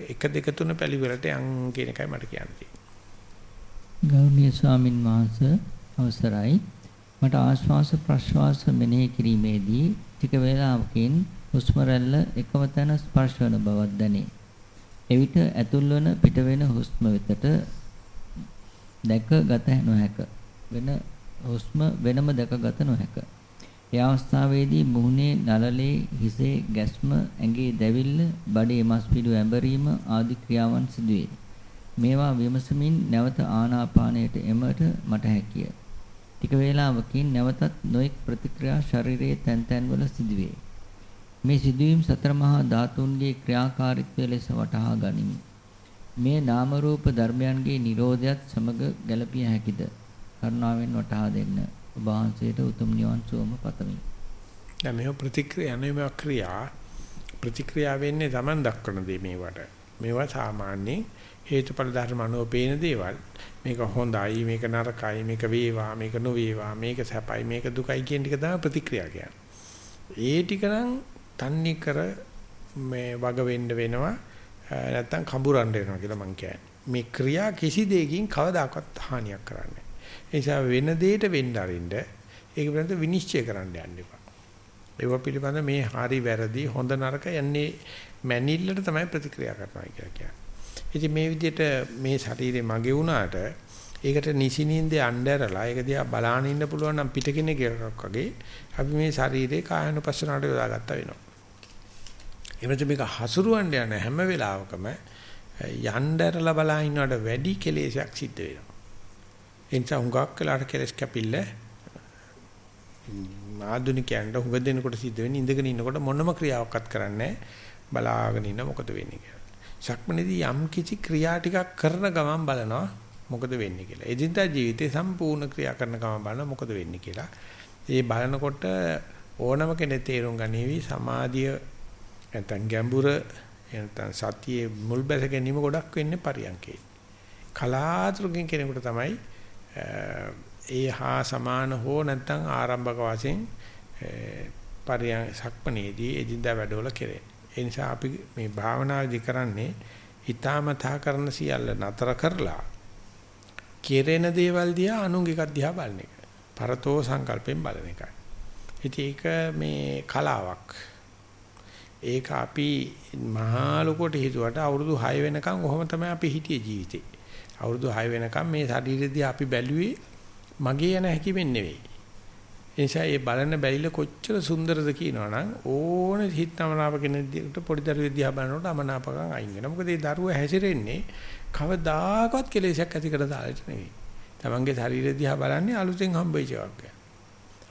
එක දෙක තුන පැලිවලට යන් කියන එකයි මට කියන්න තියෙන්නේ. ගෞරවනීය ස්වාමින් වහන්සේ අවසරයි. මට ආශ්වාස ප්‍රශ්වාස මෙනෙහි කිරීමේදී ටික වේලාවකින් හුස්ම රැල්ල එකම තැන ස්පර්ශ වන බවක් දැනේ. එවිට ඇතුල්වන පිටවෙන හුස්ම වෙතට දැක ගත නොහැක. වෙන හුස්ම වෙනම දැක ගත නොහැක. ඒ අවස්ථාවේදී මුහුණේ නළලේ හිසේ ගැස්ම ඇඟේ දැවිල්ල බඩේ මස් පිඩු ඇඹරීම ආදී ක්‍රියාවන් සිදුවේ. මේවා විමසමින් නැවත ආනාපානයට එමට මට හැකිය. ටික වේලාවකින් නැවතත් නොඑක් ප්‍රතික්‍රියා ශරීරයේ තැන් තැන්වල සිදුවේ. මේ සිදුවීම් සතර මහා ධාතුන්ගේ ක්‍රියාකාරීත්වය ලෙස වටහා ගනිමි. මේ නාම රූප ධර්මයන්ගේ Nirodhayat සමග ගැළපිය හැකිද? කරුණාවෙන් වටහා දෙන්න. ඔබ වහන්සේට උතුම් නිවන් සුවම පතමි. දැන් මේ ප්‍රතික්‍රියා නෙමෙයි ක්‍රියා ප්‍රතික්‍රියා වෙන්නේ Taman දක්වන දේ මේවට. මේවා සාමාන්‍ය හේතුඵල ධර්ම අනුපේන දේවල්. මේක හොඳයි, මේක නරකයි, මේක වේවා, මේක නොවේවා, මේක සැපයි, මේක දුකයි කියන ටික තමයි ප්‍රතික්‍රියා කියන්නේ. ඒ ටික නම් තන්නේ කර මේ වග වෙන්න වෙනවා නැත්තම් කඹරන්න වෙනවා කියලා මං කියන්නේ. මේ ක්‍රියා කිසි දෙයකින් කවදාකවත් හානියක් කරන්නේ නැහැ. ඒ නිසා වෙන දෙයකට වෙන්න අරින්න ඒක පිළිබඳ විනිශ්චය කරන්න යන්න එපා. ඒව පිළිබඳ මේ හරි වැරදි හොඳ නරක යන්නේ මැනිල්ලට තමයි ප්‍රතික්‍රියා කරනවා කියලා කියන්නේ. ඉතින් මේ විදිහට මේ ශරීරේ මගේ වුණාට ඒකට නිසිනින්ද යnderලා ඒක දිහා බලාගෙන ඉන්න පුළුවන් නම් පිට කෙනෙක් එකක් වගේ අපි මේ ශරීරේ කායනුපස්සනාවට යොදාගත්තා වෙනවා. එමෙතන මේක හසුරුවන්න යන හැම වෙලාවකම යnderලා බලා ඉන්නවට වැඩි කෙලෙසයක් සිද්ධ වෙනවා. ඒ නිසා හුඟක් වෙලාට කෙලස් කැපිල්ල ආධුනිකයන්ට හුඟ දෙනකොට සිද්ධ වෙන්නේ ඉඳගෙන ඉන්නකොට මොනම ක්‍රියාවක්වත් කරන්නේ බලාගෙන ඉන්න මොකද වෙන්නේ කියලා. සක්මනේදී යම් කිසි ක්‍රියා ටිකක් කරන ගමන් බලනවා මොකද වෙන්නේ කියලා. එදිනදා ජීවිතේ සම්පූර්ණ ක්‍රියා කරන ගමන් බලනවා මොකද වෙන්නේ කියලා. ඒ බලනකොට ඕනම කෙනෙක් තේරුම් ගනීවි සමාධිය නැත්නම් ගැඹුර නැත්නම් සතියේ මුල් බැස ගැනීම ගොඩක් වෙන්නේ පරියන්කේ. කලාතුරකින් කෙනෙකුට තමයි ඒ හා සමාන හෝ නැත්නම් ආරම්භක වශයෙන් පරියන් සක්මනේදී එදිනදා වැඩවල කෙරේ. ඒ නිසා අපි මේ භාවනාවේදී කරන්නේ හිතාමතා කරන සියල්ල නතර කරලා කෙරෙන දේවල් දිහා අනුංගික දිහා බලන එක. පරතෝ සංකල්පෙන් බලන එකයි. ඉතින් ඒක මේ කලාවක්. ඒක අපි මහා ලොකෝට හිතුවට අවුරුදු 6 වෙනකන් ඔහොම තමයි අපි හිටියේ ජීවිතේ. අවුරුදු 6 වෙනකන් මේ ශරීරෙදී අපි බැලුවේ මගේ යන හැකියෙන් නෙවෙයි. ඒ නිසා මේ බලන බැලිල කොච්චර සුන්දරද කියනවනම් ඕන හිතමනාප කෙනෙක්ට පොඩි දරුවෙක් දිහා බලනකොට අමනාපකම් අයින් වෙනවා. මොකද මේ දරුවා හැසිරෙන්නේ කවදාකවත් කෙලෙසයක් ඇති කර දාලට නෙවෙයි. තමන්ගේ ශරීරය දිහා බලන්නේ අලුතෙන් හම්බෙච්ච එකක්.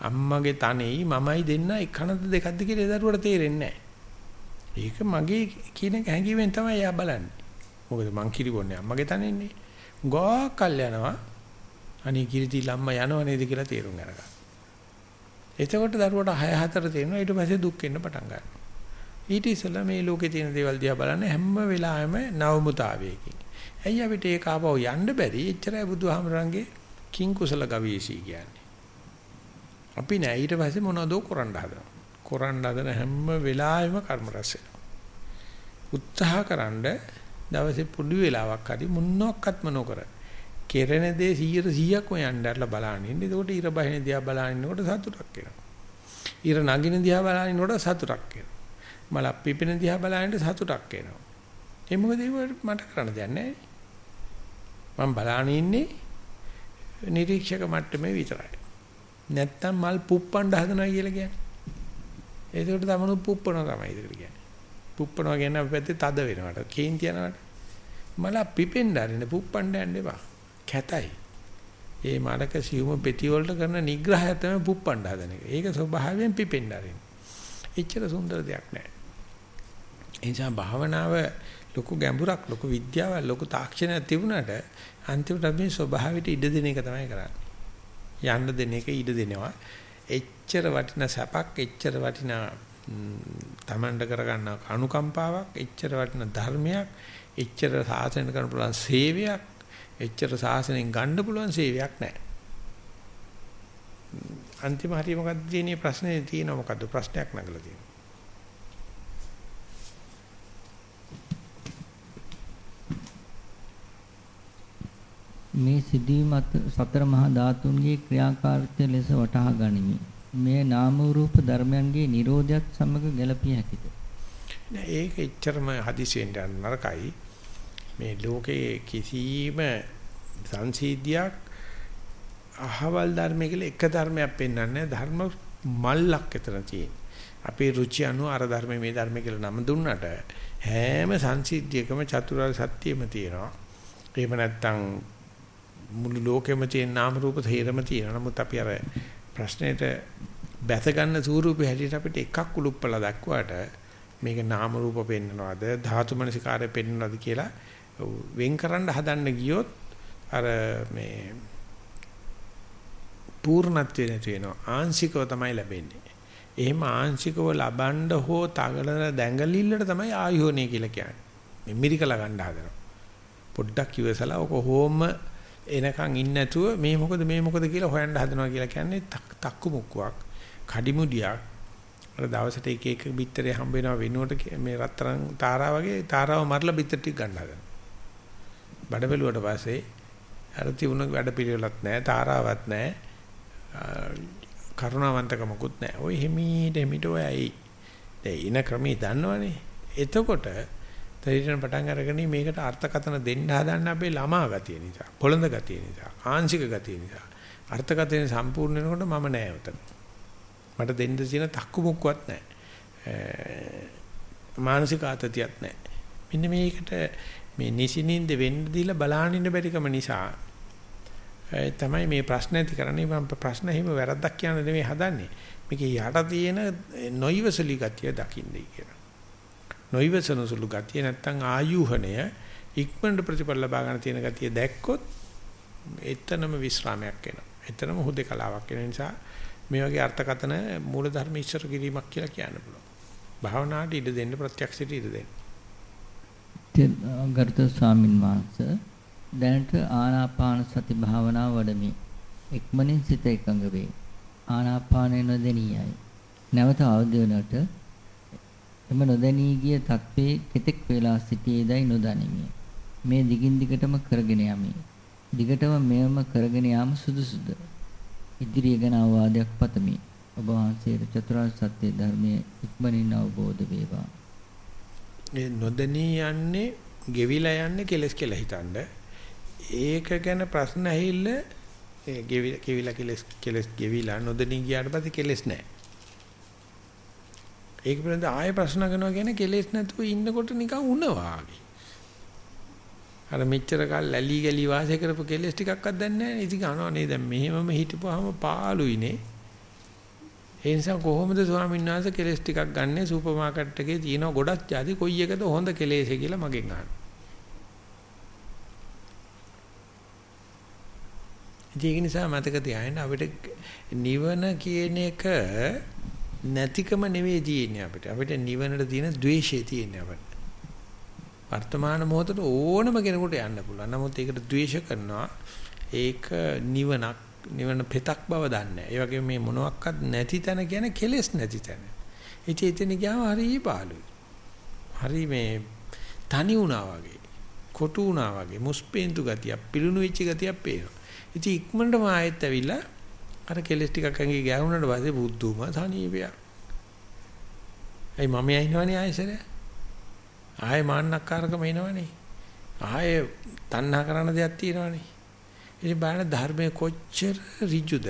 අම්මගේ තනෙයි මමයි දෙන්න එකනද දෙකක්ද කියලා ඒ දරුවට තේරෙන්නේ නැහැ. ඒක මගේ කියන හැඟීමෙන් තමයි එයා බලන්නේ. මොකද මං කිරි බොන්නේ අම්මගේ තනෙන්නේ. ගෝ කල් යනවා. අනේ කිරිති ලම්ම යනව නේද කියලා තේරුම් ගන්නවා. එතකොට දරුවට 6 4 තේරෙනවා ඊට පස්සේ දුක් වෙන්න පටන් ගන්නවා. ඊට ඉස්සෙල්ලා මේ ලෝකේ තියෙන දේවල් දිහා බලන්න හැම වෙලාවෙම නවමුතාවයකින්. ඇයි අපිට ඒක ආපහු යන්න බැරි? එච්චරයි බුදුහාමරංගේ කිං කුසල ගවීසී කියන්නේ. අපි නෑ ඊට පස්සේ මොනවද කරන්න හදනවා. කරන්න හදන හැම වෙලාවෙම කර්ම රැස් උත්සාහකරනද දවසේ පොඩි වෙලාවක් හරි මොනක්වත්ම නොකර කෙරෙන දේ 100 100ක්ම යන්නදලා බලන්න ඉන්න. එතකොට ඉර බහින දිහා බලන ඉන්නකොට සතුටක් එනවා. ඉර නගින දිහා බලන ඉන්නකොට සතුටක් එනවා. මල පිපෙන දිහා බලන සතුටක් එනවා. ඒ මොකද ඒක මට කරන්න දෙයක් නැහැ. මම බලාගෙන ඉන්නේ නිරීක්ෂක මට්ටමේ විතරයි. නැත්තම් මල් පුප්පණ්ඩ හදනවා කියලා කියන්නේ. ඒකට තමනු පුප්පනවා තමයි ඒකට කියන්නේ. පුප්පනවා කියන්නේ අපි පැත්තේ තද වෙනවට, කේන්ති යනවට. මල පිපෙන්න ආරින්න පුප්පණ්ඩ යන්න එපා. කැතයි. ඒ මලක සියුම පෙටි වලට කරන නිග්‍රහය තමයි පුප්පණ්ඩ හදන එක. ඒක ස්වභාවයෙන් පිපෙන්න ආරින්න. එච්චර සුන්දර දෙයක් නෑ. ඒ නිසා භාවනාව ලොකු ගැඹුරක් ලොකු විද්‍යාවක් ලොකු තාක්ෂණයක් තිබුණාට අන්තිමට අපි ස්වභාවයට ඉඩ දෙන එක තමයි කරන්නේ. යන්න දෙන එක ඉඩ දෙනවා. එච්චර වටිනා සැපක් එච්චර වටිනා තමන්ට කරගන්න අනුකම්පාවක් එච්චර වටිනා ධර්මයක් එච්චර සාසනය කරන්න පුළුවන් සේවයක් එච්චර සාසනයෙන් ගන්න පුළුවන් සේවයක් නැහැ. අන්තිම හරිය මොකද්ද තියෙන්නේ ප්‍රශ්නේ තියෙනවා මොකද්ද ප්‍රශ්නයක් නගලා තියෙනවා. මේ සිදුවීම සතර මහා ධාතුන්ගේ ක්‍රියාකාරීත්වය ලෙස වටහා ගනිමි. මේ නාම රූප ධර්මයන්ගේ Nirodhayat සමග ගැලපිය හැකිද? ඒක එච්චරම හදිසියෙන් යන නරකයි. මේ ලෝකයේ කිසිම සංසීද්ධියක් අහවල් ධර්ම කියලා එක ධර්මයක් පෙන්වන්නේ ධර්ම මල්ලක් එතන තියෙන. අපේ රුචි අනුව අර ධර්ම මේ ධර්ම කියලා නම දුන්නට හැම සංසිද්ධියකම චතුරාර්ය සත්‍යෙම තියෙනවා. එහෙම නැත්නම් මුළු ලෝකෙම තියෙන නාම රූප තේරම තියෙනවා. නමුත් අපි අර ප්‍රශ්නෙට බැස ගන්න ස්වරූපය හැටියට අපිට එකක් උලුප්පලා දක්වාට මේක නාම රූප පෙන්නනවද ධාතු මනසිකාරය පෙන්නනවද කියලා වෙන් කරන්න හදන්න ගියොත් අර මේ පූර්ණත්වය නැති වෙනවා ආංශිකව තමයි ලැබෙන්නේ. එහෙම ආංශිකව ලබන්න හෝ තගලන දැඟලිල්ලට තමයි ආයෝනේ කියලා කියන්නේ. මිරිකලා ගන්න හදනවා. පොඩ්ඩක් ඉවසලා ඔක හෝම එනකන් ඉන්නේ නැතුව මේ මොකද මේ මොකද කියලා හොයන්න හදනවා කියලා කියන්නේ තක්කු මුක්කුවක් කඩිමුඩියක් අර දවසට එක එක බිත්තරේ හම්බ වෙනවා වෙනුවට මේ රත්තරන් තාරා වගේ තාරාව මරලා බිත්තර ටික ගන්න හදනවා. බඩ බැලුවට පස්සේ අර තිබුණ වැඩ පිළිවෙලක් නැහැ තාරාවක් නැහැ. කරුණාවන්තකමකුත් නැහැ. ඔය හිමීට හිමීට ඔය ඇයි? දැන් ඉන ක්‍රමී දන්නවනේ. එතකොට තේරෙන පටන් අරගෙන මේකට අර්ථකථන දෙන්න හදන්න අපේ ළමා ගතිය නිසා, පොළඳ ගතිය නිසා, ආංශික ගතිය නිසා. අර්ථකථන සම්පූර්ණ වෙනකොට මම නෑ උතන. මට දෙන්න තියෙන තක්කු මුක්කවත් නෑ. මානසික ආතතියක් නෑ. මෙන්න මේකට මේ නිසිනින්ද වෙන්න දීලා බලහන් ඉන්න බැරිකම නිසා තමයි මේ ප්‍රශ්න ඇති කරන්නේ මම ප්‍රශ්න හිම වැරද්දක් කියන නෙමෙයි හදන්නේ මේක යට තියෙන නොයිවසලි ගතිය දකින්නයි කියලා නොයිවසන සුළු ගතිය නැත්තම් ආයුහණය ඉක්මනට ප්‍රතිඵල ලබා ගන්න තියෙන ගතිය දැක්කොත් එතනම විස්රාමයක් එනවා. එතනම හුදේකලාවක් වෙන නිසා මේ වගේ අර්ථකතන මූලධර්ම ඉස්සර කිරීමක් කියලා කියන්න පුළුවන්. භාවනාවට ඉඩ දෙන්න ප්‍රත්‍යක්ෂයට ඉඩ දෙන්න. ගරුතර ස්වාමින් වහන්සේ දැනට ආනාපාන සති භාවනාව වඩමි. එක්මනින් සිත එකඟ වේ. ආනාපානය නොදෙනියයි. නැවත අවදි වනට එම නොදැනී ගිය තත්ත්වයේ කෙතෙක් වේලා සිටියේදයි නොදනිමි. මේ දිගින් දිගටම කරගෙන යමි. දිගටම මෙයම කරගෙන යාම සුදුසුද? ඉදිරිය ගැන අවවාදයක් පතමි. ඔබ වහන්සේට චතුරාර්ය සත්‍ය ධර්මයේ ඉක්මනින් අවබෝධ වේවා. ඒ නොදැනී යන්නේ ගෙවිලා යන්නේ කෙලස් කියලා හිතනද ඒක ගැන ප්‍රශ්න ඇහිල්ල ඒ ගෙවිලා කෙලස් කෙලස් ගෙවිලා නොදැනී ගියාට පස්සේ කෙලස් නැහැ. ඒක පිළිබඳ ආයෙ ප්‍රශ්න කරනවා කියන්නේ කෙලෙස් නැතුව ඉන්නකොට නිකන් උනවා වගේ. අර මෙච්චර කල් ලැලි ගලි වාසය කරපු කෙලෙස් ටිකක්වත් දැන් නැහැ. ඉතින් අහනවා නේ දැන් මෙහෙමම හිටපුවාම පාළුයිනේ. ඒ නිසා කොහොමද ස්වාමීන් වහන්සේ කෙලෙස් ටිකක් ගන්නෙ සුපර් මාකට් එකේ තියෙන ගොඩක් ಜಾති කොයි එකද හොඳ කෙලෙස් කියලා මගෙන් අහනවා. ඒක නිසා මතක තියාගන්න අපිට නිවන කියන එක නැතිකම නෙවෙයි තියෙන්නේ අපිට. අපිට නිවනට තියෙන ද්වේෂය තියෙන්නේ අපිට. වර්තමාන මොහොතට ඕනම කෙනෙකුට යන්න පුළුවන්. නමුත් ඒකට ද්වේෂ කරනවා. ඒක නිවනක් නිවන පෙතක් බව දන්නේ. ඒ වගේම මේ මොනවත් නැති තැන කියන්නේ කෙලෙස් නැති තැන. ඉතින් එතන ගියාම හරි පාළුයි. හරි මේ තනි වුණා වගේ. කොටු වුණා වගේ. මුස්පේන්තු ගතියක්, පිළුණු වෙච්ච ගතියක් පේනවා. ඉතින් ඉක්මනටම ආයෙත් ඇවිල්ලා අර කෙලස් ටිකක් ඇඟේ ගෑවුනට පස්සේ බුද්ධුම තනියපියක්. එයි මම යයිනවනේ ආයෙසර. ආයෙ මාන්නක්කාරකම එනවනේ. ආයෙ තණ්හා කරන දෙයක් තියෙනවනේ. ඉතින් බලන්න ධර්මයේ කොච්චර ඍජුද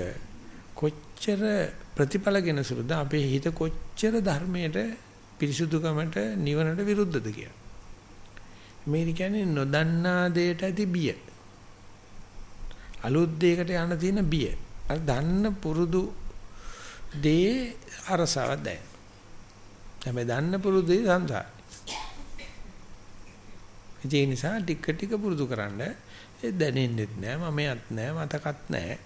කොච්චර ප්‍රතිඵලගෙන සුළුද අපේ හිත කොච්චර ධර්මයට පිරිසුදුකමට නිවනට විරුද්ධද කියලා. මේ කියන්නේ නොදන්නා දෙයට ඇති බිය. අලුත් දෙයකට යන තියෙන බිය. අර දන්න පුරුදු දේ අරසාව දැන. හැබැයි දන්න පුරුදුයි සංසාරේ. ඒ නිසා ටික ටික පුරුදු කරන්න ඒ දැනෙන්නෙත් නෑ මමයක් නෑ මතකත් නෑ.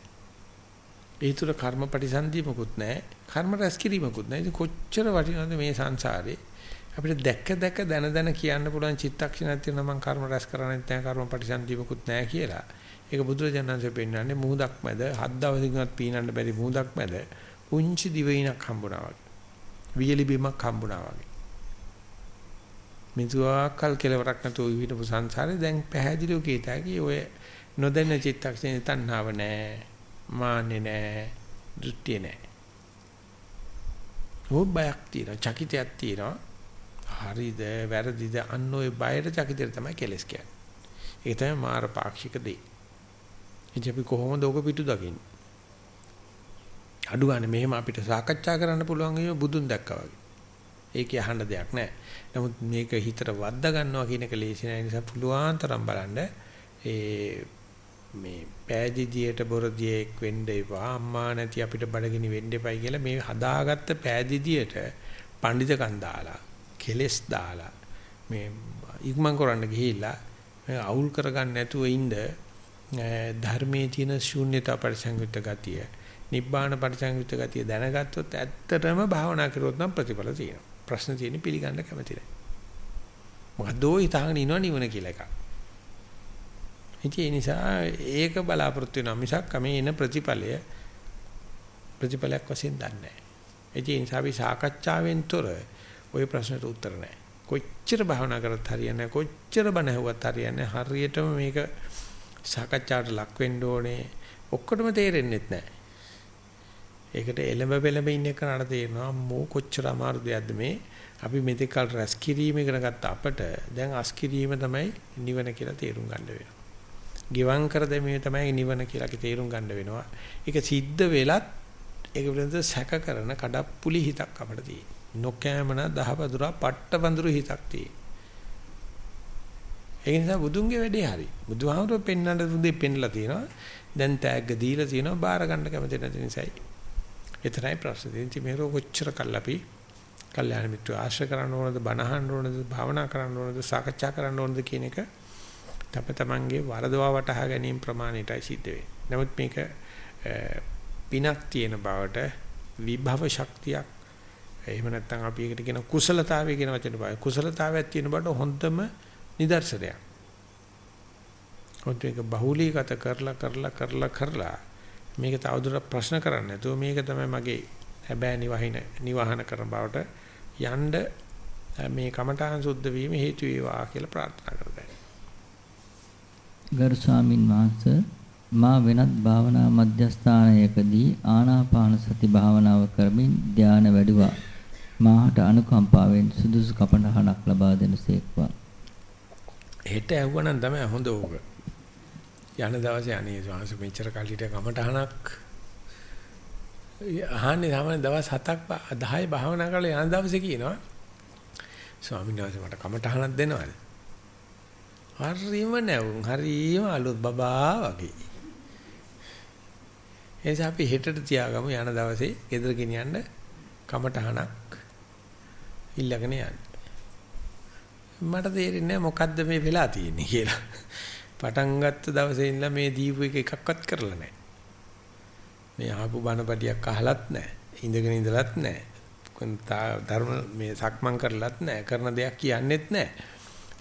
ඒ තුර කර්ම ප්‍රතිසන්දීමකුත් නෑ. කර්ම රැස් කිරීමකුත් නෑ. ඉතින් කොච්චර වටිනවද මේ සංසාරේ අපිට දැක්ක දැක්ක දන දන කියන්න පුළුවන් චිත්තක්ෂණයක් තියෙනවා මම කර්ම රැස් කරන්නේ නැහැ කර්ම ප්‍රතිසන්දීමකුත් නැහැ කියලා. ඒක බුදුරජාණන්සේ පෙන්නන්නේ මුහුදක් මැද හත් දවසකින්වත් පීනන්න බැරි මුහුදක් මැද පුංචි දිවයිනක් හම්බුණා වගේ. වියලි බීමක් හම්බුණා වගේ. මිතුආකල් කෙලවරක් නැතුව විහිදපු සංසාරේ දැන් පැහැදිලිව කීතාකි ඔය නොදැන්න චිත්තක්ෂණේ තණ්හාව නැහැ. මාන්නේ නැහැ. දෘෂ්ටිය නැහැ. ඕ බයක් තියෙනවා, චකිතයක් තියෙනවා. හරිද වැරදිද අන්න ඔය බයර චකිතේ තමයි කෙලස් කියන්නේ. ඒක තමයි මාර පාක්ෂික දේ. ඉතින් අපි කොහොමද ඕක පිටු දකින්නේ? අඩු ගන්න මෙහෙම අපිට සාකච්ඡා කරන්න පුළුවන් ඒ බුදුන් දැක්කා වගේ. ඒකේ අහන්න දෙයක් නැහැ. නමුත් මේක හිතට වද්දා ගන්නවා කියන එක ලේසි නෑ නිසා පුළුවන් තරම් බලන්න ඒ මේ පෑදිදියට බොරදියෙක් වෙන්න එපා අම්මා නැති අපිට බඩගිනි වෙන්න එපයි කියලා මේ හදාගත්ත පෑදිදියට පඬිතකම් දාලා කෙලස් දාලා මේ ඉක්මන් කරන්න ගිහිල්ලා අවුල් කරගන්න නැතුව ඉන්න ධර්මයේ තියෙන ශූන්‍යතා පරිසංයුක්ත ගතිය නිබ්බාන පරිසංයුක්ත ගතිය දැනගත්තොත් ඇත්තටම භාවනා කරුවොත් නම් ප්‍රතිඵල තියෙනවා. ප්‍රශ්න තියෙන පිළිගන්න කැමති නැහැ. මොකද ඔය තාගෙන ඉනව නිවන කියලා එකක්. ඉතින් ඒ නිසා ඒක බලාපොරොත්තු වෙනවා. මිසක් මේ එන ප්‍රතිඵලය ප්‍රතිඵලයක් වශයෙන් දන්නේ නැහැ. ඒ නිසා අපි සාකච්ඡාවෙන් තොර ওই ප්‍රශ්නට උත්තර නැහැ. කොච්චර භාවනා කරත් හරියන්නේ කොච්චර බණ ඇහුවත් හරියන්නේ හරියටම මේක සාකච්ඡාවට ලක් වෙන්න ඕනේ. ඔක්කොටම තේරෙන්නේ නැහැ. ඒකට එළඹ බෙළඹ ඉන්න කෙනාට තේරෙනවා මෝ කොච්චර අමාරු දෙයක්ද මේ. අපි මෙතෙක්ල් රැස් කිරීම ඉගෙන ගත්ත අපට දැන් අස් කිරීම තමයි නිවන කියලා තේරුම් ගන්න වෙනවා. ගිවං කර දැමීම තමයි නිවන කියලා තේරුම් ගන්න වෙනවා. ඒක සිද්ධ වෙලත් ඒක පිළිබඳව සැක කරන කඩප්පුලි හිතක් අපිට තියෙනවා. නොකෑමන දහවදුරා පට්ටවඳුරු හිතක් තියෙන. ඒ නිසා බුදුන්ගේ වැඩේ හරි. බුදුහාමුදුරුවෝ පෙන්වන්න දුන්නේ පෙන්ලා තියෙනවා. දැන් තෑග්ග දීලා තියෙනවා බාර ගන්න කැමති නැති නිසායි. එතරම් ප්‍රශ්න දෙන්නේ මේරෝ කොච්චර කල් අපි කල්යාණ මිත්‍ර ආශ්‍රය කරන්න ඕනද බණහන්න ඕනද භාවනා කරන්න ඕනද සාකච්ඡා කරන්න ඕනද කියන එක තප තමන්ගේ වරදවා වටහා ගැනීම ප්‍රමාණයටයි සිද්ධ වෙන්නේ. නමුත් මේක පිනක් තියෙන බවට විභව ශක්තියක් එහෙම නැත්නම් අපි ඒකට කියන කුසලතාවය කියන වචනේ පාවිච්චි. කුසලතාවයක් තියෙන බඩ හොඳම නිදර්ශනයක්. හොඳ එක බහුලීගත කරලා කරලා කරලා කරලා මේක තවදුරටත් ප්‍රශ්න කරන්නේ නැතුව මේක තමයි මගේ හැබෑ නිවහින නිවහන කරන බවට යන්න මේ කමඨාන් සුද්ධ වීම හේතු වේවා කියලා ප්‍රාර්ථනා කරගන්න. ගරු ස්වාමින් වහන්සේ මා වෙනත් භාවනා මධ්‍යස්ථානයකදී ආනාපාන සති භාවනාව කරමින් ධානය වැඩුවා. මාහට අනුකම්පාවෙන් සුදුසු කපනහනක් ලබා දෙනසේක්වා. හෙට ඇහුවනම් තමයි හොඳ ඕක. යන දවසේ අනේ ස්වාමීන් මෙච්චර කල්ලිට කමටහනක් අහන්නේ තමයි දවස් 7ක් 10 භාවනා කරලා යන දවසේ කියනවා ස්වාමීන් වහන්සේ මට කමටහනක් දෙනවද? හරිම නැවුම් හරිම අලුත් බබා වගේ. එනිසා අපි හෙටට තියාගමු යන දවසේ ගෙදර ගෙනියන්න කමටහනක් ඉල්ලගෙන යන්නේ. මට තේරෙන්නේ මොකද්ද මේ වෙලා තියෙන්නේ කියලා. පටන් ගත්ත දවසේ ඉඳලා මේ දීපු එක එකක්වත් කරලා නැහැ. මේ ආපු බණපටියක් අහලත් නැහැ. ඉඳගෙන ඉඳලත් නැහැ. ධර්ම මේ සක්මන් කරලත් නැහැ. කරන දෙයක් කියන්නෙත් නැහැ.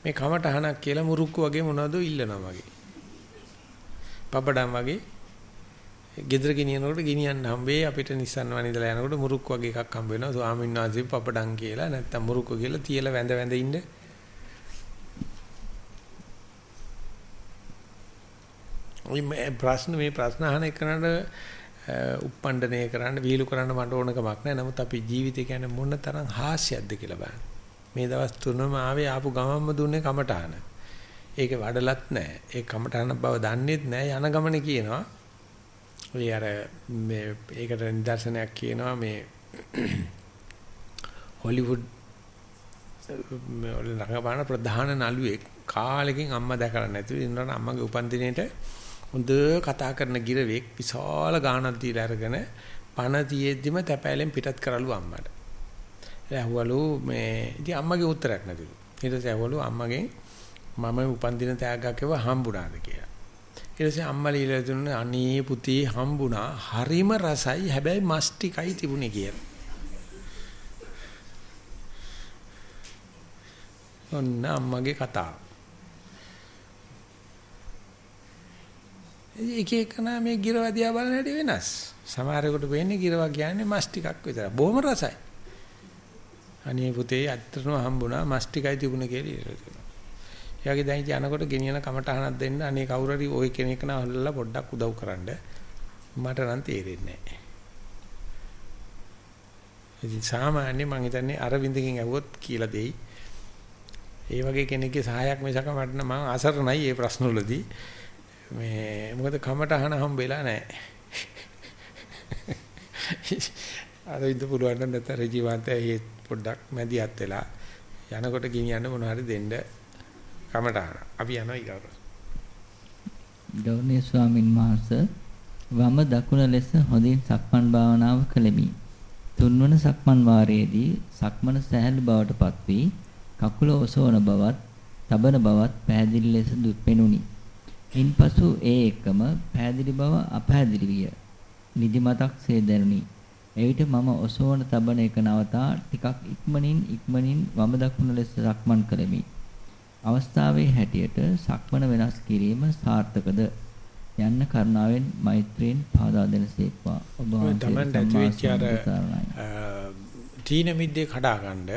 මේ කමටහනක් කියලා මුරුක්කු වගේ මොනවද ඉල්ලනවා වගේ. පබඩම් වගේ ගෙදර ගෙනියනකොට ගෙනියන්න හම්බේ අපිට Nissan වනිදලා යනකොට මුරුක්කු වගේ එකක් හම්බ වෙනවා. ස්වාමීන් වහන්සේ පපඩම් කියලා නැත්තම් මුරුක්කු කියලා තියලා වැඳ වැඳ ඉන්න. මේ ප්‍රශ්න මේ ප්‍රශ්න අහන එකනට උප්පණ්ඩනය කරන්න වීලු කරන්න මට ඕන කමක් නැහැ. නමුත් අපි ජීවිතය කියන්නේ මොන තරම් හාස්‍යයක්ද කියලා බලන්න. මේ දවස් තුනම ආවේ ආපු ගමම්ම දුන්නේ කමටහන ඒක වඩලත් නැහැ. ඒ කමටහන බව දන්නේත් නැහැ. යන ගමනේ කියනවා ඔය අර මේ ඒකට නිදර්ශනයක් කියනවා මේ හොලිවුඩ් මේ රංගපාන ප්‍රධාන නළුවෙක් කාලෙකින් අම්මා දැකලා නැතුව ඉන්නකොට අම්මගේ උපන්දිනේට හොඳ කතා කරන ගිරවෙක් විශාල ගාණක් දීලා අරගෙන පණ තියෙද්දිම තැපෑලෙන් පිටත් කරලු අම්මට. ඇහුවලු මේ ඉතින් අම්මගේ උත්තරයක් නැතිලු. ඊට පස්සේ ඇහුවලු අම්මගෙන් මම උපන් දින තෑග්ගක් ඒව හම්බුණාද කියලා. ඊට පස්සේ අම්මා ලීලා දුන්නේ අනේ පුතේ හම්බුණා. හරිම රසයි. හැබැයි මස් ටිකයි තිබුණේ කියලා. ඔන්න අම්මගේ කතාව. එක එකන මේ ගිරවදියා බලන හැටි වෙනස්. සමහරෙකුට වෙන්නේ ගිරවා කියන්නේ මස් ටිකක් විතරයි. බොහොම රසයි. අනේ පුතේ අත්‍තරම හම්බුණා මස් ටිකයි තිබුණ කියලා ඉරලා. එයාගේ දැන් යනකොට ගෙනියන කමටහනක් දෙන්න අනේ කවුරු හරි ওই කෙනෙක් නහල්ලා පොඩ්ඩක් උදව් කරන්න. මට නම් තේරෙන්නේ නැහැ. ඉතින් සාමාන්‍ය මං හිතන්නේ අරවින්දකින් ඇහුවොත් කියලා දෙයි. ඒ වගේ කෙනෙක්ගේ සහායක් මිසක මට නම් මම අසරණයි මේ ප්‍රශ්නවලදී. මේ මොකද කමටහන හම්බෙලා නැහැ. අරවින්ද පුළුවන් නම් නැත්නම් රජීවන්තය පොඩ්ඩක් මැදිහත් වෙලා යනකොට ගෙනියන්න මොන හරි දෙන්න කමටහන. අපි යනවා ඊගාවට. ගෞරවනීය ස්වාමින් වහන්සේ වම දකුණ ලෙස හොඳින් සක්මන් භාවනාව කළෙමි. තුන්වන සක්මන් වාරයේදී සක්මන සැහැල්ලු බවට පත්වී කකුල ඔසවන බවත්, තබන බවත් පැහැදිලි ලෙස පෙනුනි. ඉන්පසු ඒ එකම පැහැදිලි බව අපැහැදිලි විය. නිදිමතක් සේ දැනුනි. එවිට මම ඔසවන තබන එක නවතා ටිකක් ඉක්මනින් ඉක්මනින් වම දකුණ ලෙස සක්මන් කළෙමි. අවස්ථාවේ හැටියට සක්මන වෙනස් කිරීම සාර්ථකද යන්න කරුණාවෙන් මෛත්‍රියෙන් පාදා දෙනසේක්වා ඔබ තීන මිද්දේ කඩාගන්න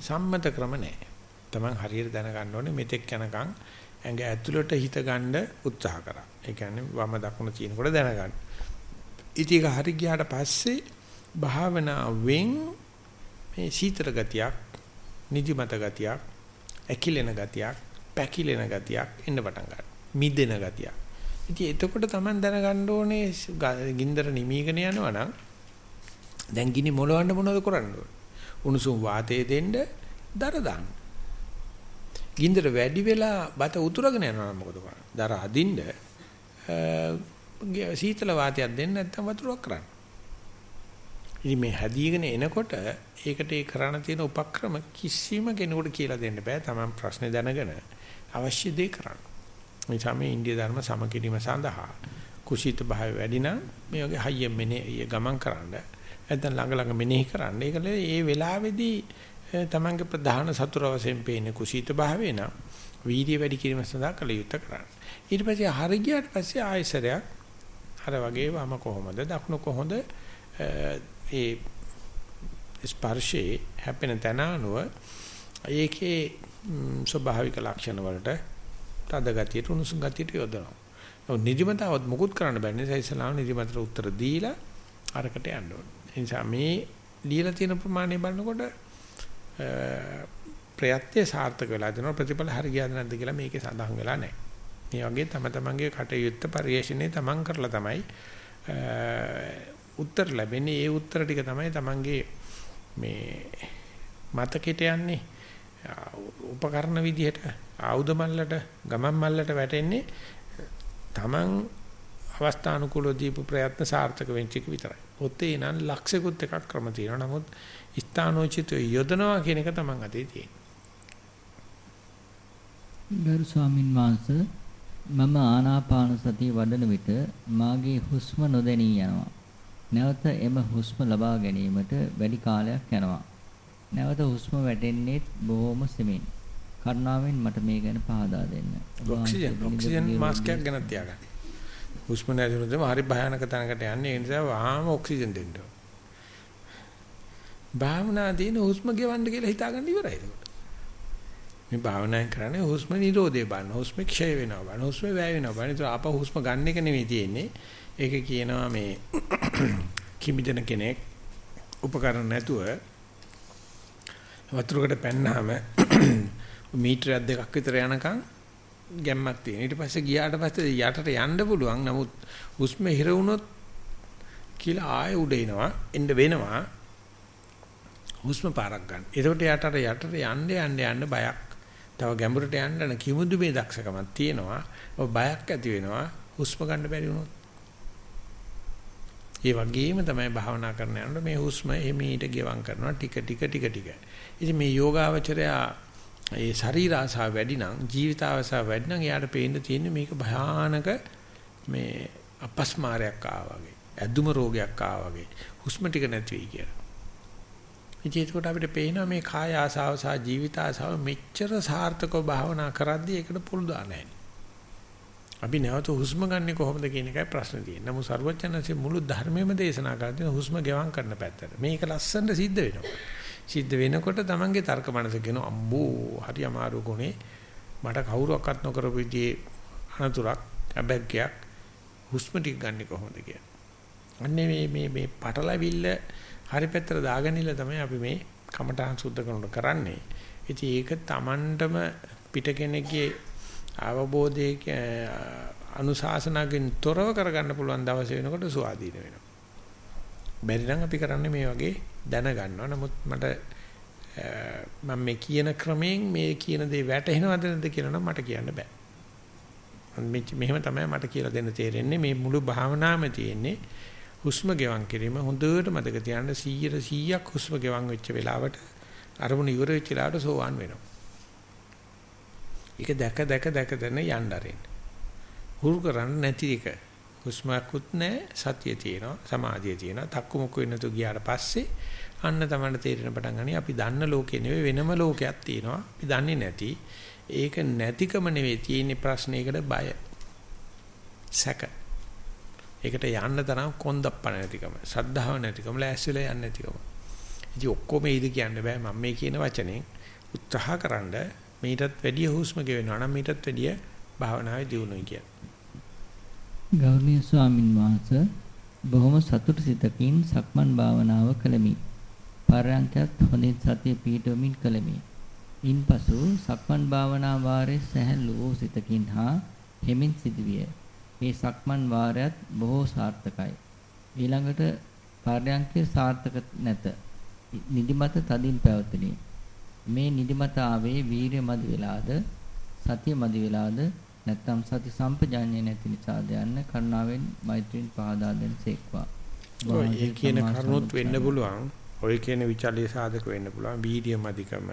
සම්මත ක්‍රම නැහැ. Taman හරියට දැනගන්න ඕනේ මෙතෙක් යනකම් ඇඟ ඇතුළට හිත ගන්න උත්සාහ කරා. ඒ කියන්නේ වම දකුණ තියෙනකොට දැනගන්න. ඉතින් ඒක හරි ගියාට පස්සේ භාවනාවෙන් මේ සීතල ගතියක්, නිදිමත ගතියක්, ඇකිලෙන ගතියක්, පැකිලෙන ගතියක් එන්න පටන් ගන්නවා. මිදෙන ගතියක්. ඉතින් එතකොට Taman දැනගන්න ඕනේ ගින්දර නිමීගෙන යනවා නම් දැන් ගිනි මොලවන්න මොනවද කරන්න ඕනේ? උණුසුම් වාතය දෙන්න දර දාන්න. ගින්දර වැඩි වෙලා බත උතුරගෙන යනවා මොකද කරන්නේ? දර අදින්න සීතල වාතයක් දෙන්න නැත්නම් වතුරක් කරන්න. ඉතින් මේ හැදීගෙන එනකොට ඒකට ඒ කරණ තියෙන උපක්‍රම කිසිම කෙනෙකුට කියලා දෙන්න බෑ. Taman ප්‍රශ්නේ දැනගෙන අවශ්‍ය දේ කරන්න. මේ තමයි ඉන්දිය ධර්ම සමකිරීම සඳහා කුසීත භාවය වැඩි නම් මේ වගේ හයියෙන් මෙනේ ගමන් කරන්න. නැත්නම් ළඟ ළඟ මෙනෙහි කරන්න. ඒකල ඒ වෙලාවේදී තමන්ගේ ප්‍රධාන සතුර වශයෙන් පේන්නේ කුසීත භාවය නම් වීර්ය වැඩි කිරීම සඳහා කළ යුත්තේ කරන්න. ඊට පස්සේ හරි ගියාට පස්සේ ආයසරයක් අර වගේ වම කොහොමද දකුණු කොහොමද ඒ ස්පර්ශේ හැපෙන තැන අනුව ඒකේ ස්වභාවික ලක්ෂණ වලට තද ගතියට උණුසුම් ගතියට යොදනවා. ඔව් නිදිමතවත් මුකුත් කරන්න බෑ. නිසා ඉස්ලාම නිදිමතට උත්තර දීලා අරකට යන්න ඕනේ. ඒ නිසා මේ ලියලා තියෙන ප්‍රමාණය බලනකොට ප්‍රයත්නයේ සාර්ථක වෙලා දෙනවා ප්‍රතිඵල හරි ගියාද නැද්ද කියලා මේකේ සඳහන් වෙලා නැහැ. මේ වගේ තම තමන්ගේ කටයුත්ත පරිශ්‍රණය තමන් කරලා තමයි උත්තර ලැබෙන්නේ. ඒ උත්තර ටික තමයි තමන්ගේ මේ මතකෙට යන්නේ. උපකරණ විදිහට ආයුධ මල්ලට ගමන් මල්ලට වැටෙන්නේ තමන් අවස්ථානුකූලව දීපු ප්‍රයත්න සාර්ථක වෙච්ච එක විතරයි. පොතේ නම් ලක්ෂිකුත් එකක් ක්‍රම තියෙනවා. නමුත් ස්ථානෝචිත යොදනවා කියන එක තමන් අතේ තියෙනවා. ගරු ස්වාමින් වහන්සේ මම ආනාපාන සතිය වඩන විට මාගේ හුස්ම නොදැනී යනවා. නැවත එම හුස්ම ලබා ගැනීමට වැඩි කාලයක් යනවා. නැවත හුස්ම වැටෙන්නේ බොහොම සෙමින්. කරුණාවෙන් මට මේ ගැන පහදා දෙන්න. ඔක්සිජන් ඔක්සිජන් මාස්ක් එකක් ගෙන තියාගන්න. හුස්ම නැතිවෙනදම හරි භයානක තැනකට යන්නේ ඒ නිසා වහාම ඔක්සිජන් දෙන්න ඕන. භාවනා දින හුස්ම ගෙවන්න කියලා හිතාගන්න ඉවරයි ඒක. මේ භාවනායෙන් කරන්නේ හුස්ම නිරෝධය බලන හුස්ම ක්ෂය වෙනවා බලන හුස්ම වැය වෙනවා බලන ඒක ආපහු හුස්ම ගන්න එක නෙවෙයි තියෙන්නේ. ඒක කියනවා මේ කිමිදෙන කෙනෙක් උපකරණ නැතුව වතුරකට පැන්නාම මීටරයක් දෙකක් විතර යනකම් ගැම්මක් තියෙන. ඊට පස්සේ ගියාට පස්සේ යටට යන්න පුළුවන්. නමුත් හුස්ම හිර වුණොත් කියලා ආයෙ උඩ එනවා. එන්න වෙනවා. හුස්ම පාරක් ගන්න. එතකොට යටට යටට යන්න යන්න යන්න බයක්. තව ගැඹුරට යන්න කිමුදු මේ දක්ෂකමක් තියෙනවා. ඔය බයක් ඇති වෙනවා. හුස්ම ගන්න බැරි වුණොත්. ඒ වගේම තමයි භාවනා කරන යනකොට මේ හුස්ම එමීට ගෙවම් කරනවා ටික ටික ටික ටික. ඉතින් මේ යෝගාවචරයා ඒ ශරීර ආසාව වැඩි නම් ජීවිත ආසාව වැඩි නම් එයාට පේන්න තියෙන්නේ මේක භයානක මේ අපස්මාරයක් ආවා වගේ. ඇදුම රෝගයක් ආවා වගේ. හුස්ම ටික නැති වෙයි කියලා. ඉතින් ඒකට අපිට පේනවා මේ කාය ආසාව සහ ජීවිත ආසාව මෙච්චර සාර්ථකව භාවනා කරද්දී ඒකට පුළු දාන්නේ අපි නැවත හුස්ම ගන්නෙ කොහොමද කියන එකයි ප්‍රශ්නේ තියෙන්නේ. නමුත් සරුවචනන්සේ මුළු ධර්මයේම දේශනා කරලා හුස්ම ගෙවම් කරන පැත්තට. මේක ලස්සනට සිද්ධ වෙනවා. සිද්ධ වෙනකොට තමන්ගේ තර්ක මනස කියන අම්බෝ හරි අමාරු ගුණේ මට කවුරුවක්වත් නොකරපු විදිහේ අනතුරක් අබැග්ගයක් හුස්ම ටික ගන්නෙ කොහොමද කියලා. අන්නේ මේ මේ මේ පටලවිල්ල හරි පැත්තට දාගෙන තමයි අපි මේ කමඨාන් සුද්ධ කරනකොට කරන්නේ. ඉතින් ඒක Tamanටම පිට කෙනෙක්ගේ අවබෝධයේ අනුශාසනාවෙන් තොරව කරගන්න පුළුවන් දවස වෙනකොට සුවාදීන වෙනවා. බැරි නම් අපි කරන්නේ මේ වගේ දැනගන්නවා. නමුත් මට මම මේ කියන ක්‍රමයෙන් මේ කියන දේ වැටහෙනවද නැද්ද කියලා නම් මට කියන්න බෑ. මෙහෙම තමයි මට කියලා දෙන්න තේරෙන්නේ මේ මුළු භාවනාවම තියෙන්නේ හුස්ම ගෙවන් කිරීම හොඳට මතක තියාගන්න 100 100ක් හුස්ම ගෙවන් වෙච්ච වෙලාවට අරමුණ ඉවර වෙච්ච වෙලාවට සෝවාන් වෙනවා. ඒක දැක දැක දැක දැන යන්න ආරෙන්න. හුරු කරන්න නැති එක. හුස්මකුත් නැහැ සතිය තියෙනවා සමාධිය තියෙනවා. තක්කු මුක්කු වෙනතු ගියාට පස්සේ අන්න තමයි තේරෙන පටන් ගන්නේ අපි දන්න ලෝකේ නෙවෙයි වෙනම ලෝකයක් තියෙනවා. අපි දන්නේ නැති. ඒක නැතිකම නෙවෙයි තියෙන්නේ ප්‍රශ්නයකට බය. සැක. ඒකට යන්න තරම් කොන්දප්ප නැතිකම සද්ධාව නැතිකම ලෑස්තිලා යන්නේ නැතිකම. ඉතින් ඔක්කොම ඉද කියන්න බෑ. මම මේ කියන වචනේ උත්සාහකරනද මීටත් වැඩිය හුස්ම ගෙවෙනවා නම් මීටත් වැඩිය භාවනාවේ දියුණුවයි කියන ගෞරවනීය ස්වාමින් වහන්සේ බොහොම සතුට සිතකින් සක්මන් භාවනාව කළමි. පරයන්කත් හොඳින් සතිය පිහිටවමින් කළමි. ඉන්පසු සක්මන් භාවනා වාරයේ සැහැල්ලු වූ සිතකින් හා හෙමින් සිදුවිය. මේ සක්මන් වාරයත් බොහෝ සාර්ථකයි. ඊළඟට පරයන්කේ සාර්ථක නැත. නිදිමත තදින් පැවතුණි. මේ නිදිමත ආවේ වීරිය මදි වෙලාද සතිය මදි වෙලාද නැත්නම් සති සම්පජාඤ්ඤය නැති නිසාද යන්න කරුණාවෙන් මෛත්‍රීන් පහදා දෙන්න සේක්වා. ඔය කියන කරුණොත් වෙන්න පුළුවන්. ඔය කියන විචල්්‍ය සාධක වෙන්න පුළුවන්. වීර්ය මදිකම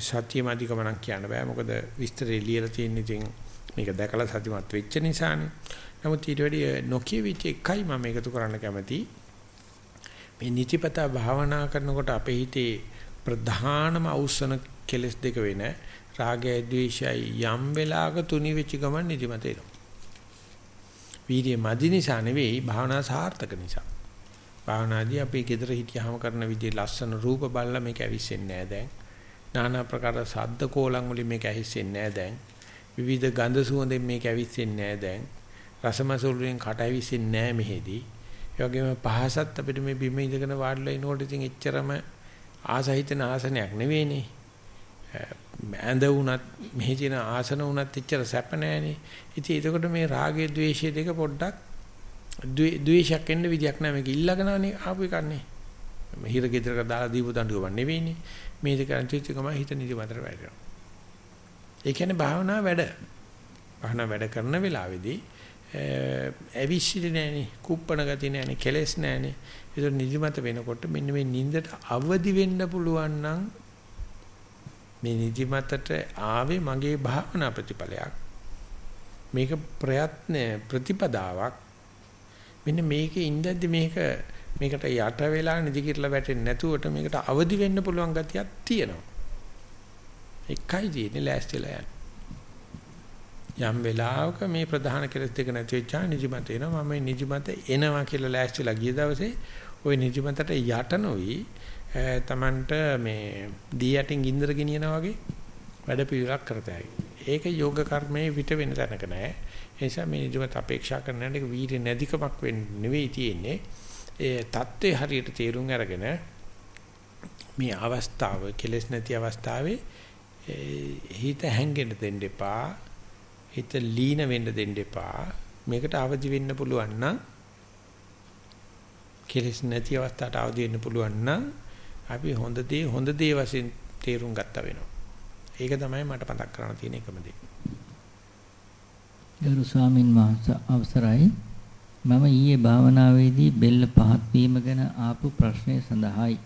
සතිය මදිකම නම් කියන්න බෑ. මොකද විස්තරේ ලියලා තියෙන ඉතින් මේක දැකලා සතිමත් වෙච්ච නිසානේ. නමුත් ඊට වැඩි නොකියවිච්ච එකයි මම එකතු කරන්න කැමති. මේ නිතිපතා භාවනා කරනකොට අපේ හිතේ ප්‍රධානම අවසන කෙලස් දෙක වෙන රාගය ද්වේෂයයි යම් වෙලාවක තුනි වෙච්ච ගමන් නිදිමත එනවා. වීර්ය මදි නිසා නෙවෙයි භාවනා සාර්ථක නිසා. භාවනාදී අපි gedara හිටියාම කරන විදිහ ලස්සන රූප බලලා මේක ඇවිස්සෙන්නේ නැහැ දැන්. নানা ප්‍රකාර ශබ්ද කෝලම් වලින් මේක ඇහිස්සෙන්නේ නැහැ දැන්. විවිධ ගන්ධ සුවඳෙන් මේක ඇවිස්සෙන්නේ නැහැ දැන්. රසමසුලුෙන් කට ඇවිස්සෙන්නේ නැහැ මෙහෙදී. ඒ වගේම පහසත් අපිට මේ බිම ඉඳගෙන වාඩිලා ඉනකොට ඉතින් එච්චරම ආසහිතන ආසනයක් නෙවෙයිනේ. ඇඳ වුණත් මෙහි තියෙන ආසන වුණත් එච්චර සැප නැහැනේ. ඉතින් එතකොට මේ රාගය ద్వේෂය දෙක පොඩ්ඩක් ද්වේෂයක් එන්න විදියක් නැහැ මේක ඉල්ලගෙනනේ ආපු එකන්නේ. හිර ගෙදරක දාලා දීපු දඬුවම නෙවෙයිනේ. මේ දෙක අන්තිච්ච ගම හිත නිදි මතර වැටෙනවා. ඒ කියන්නේ භාවනා වැඩ. භාවනා වැඩ කරන වෙලාවේදී ඇවිස්සිලි නෑනේ, කුප්පණ ගති නෑනේ, කෙලස් නෑනේ. ඒක නිදිමත වෙනකොට මෙන්න මේ නිින්දට අවදි වෙන්න පුළුවන් නම් මේ නිදිමතට ආවේ මගේ භාවනා ප්‍රතිඵලයක්. මේක ප්‍රයත්න ප්‍රතිපදාවක්. මෙන්න මේකේ ඉඳද්දි මේක මේකට යට වෙලා නිදි කිරලා වැටෙන්නේ නැතුවට මේකට අවදි වෙන්න පුළුවන් ගතියක් තියෙනවා. එකයි තියෙන්නේ ලෑස්තිලා යන්න. යම් වෙලාවක මේ ප්‍රධාන කෙලස් දෙක නැති වෙච්චා නිදිමත එනවා මම මේ නිදිමත එනවා කියලා ලෑස්තිලා ගිය දවසේ ওই නිදිමතට යට නොවි තමන්ට මේ දී යටින් ගින්දර ගෙනියනා වගේ වැඩ පිළිලක් කරතයි. ඒක යෝග කර්මයේ විත වෙන තැනක නෑ. ඒ නිසා මේ නිදිමත අපේක්ෂා කරන එක වීර්ය නැතිකමක් වෙන්නේ නෙවෙයි තියෙන්නේ. ඒ தත්ත්වේ හරියට තේරුම් අරගෙන මේ අවස්ථාව කෙලස් නැති අවස්ථාවේ හිත හැංගෙන්න දෙන්න එපා. හිත ලීන වෙන්න දෙන්න එපා. මේකට අවදි වෙන්න පුළුවන් නම් කෙලස් නැති අවස්ථාවට අවදි වෙන්න පුළුවන් නම් අපි හොඳ දේ හොඳ දේ වශයෙන් තේරුම් ගත්තා වෙනවා. ඒක තමයි මට මතක් කරන්න තියෙන එකම දේ. ගරු ස්වාමින් වහන්සේ අවසරයි මම ඊයේ භාවනාවේදී බෙල්ල පහත් වීම ගැන ආපු ප්‍රශ්නය සඳහායි.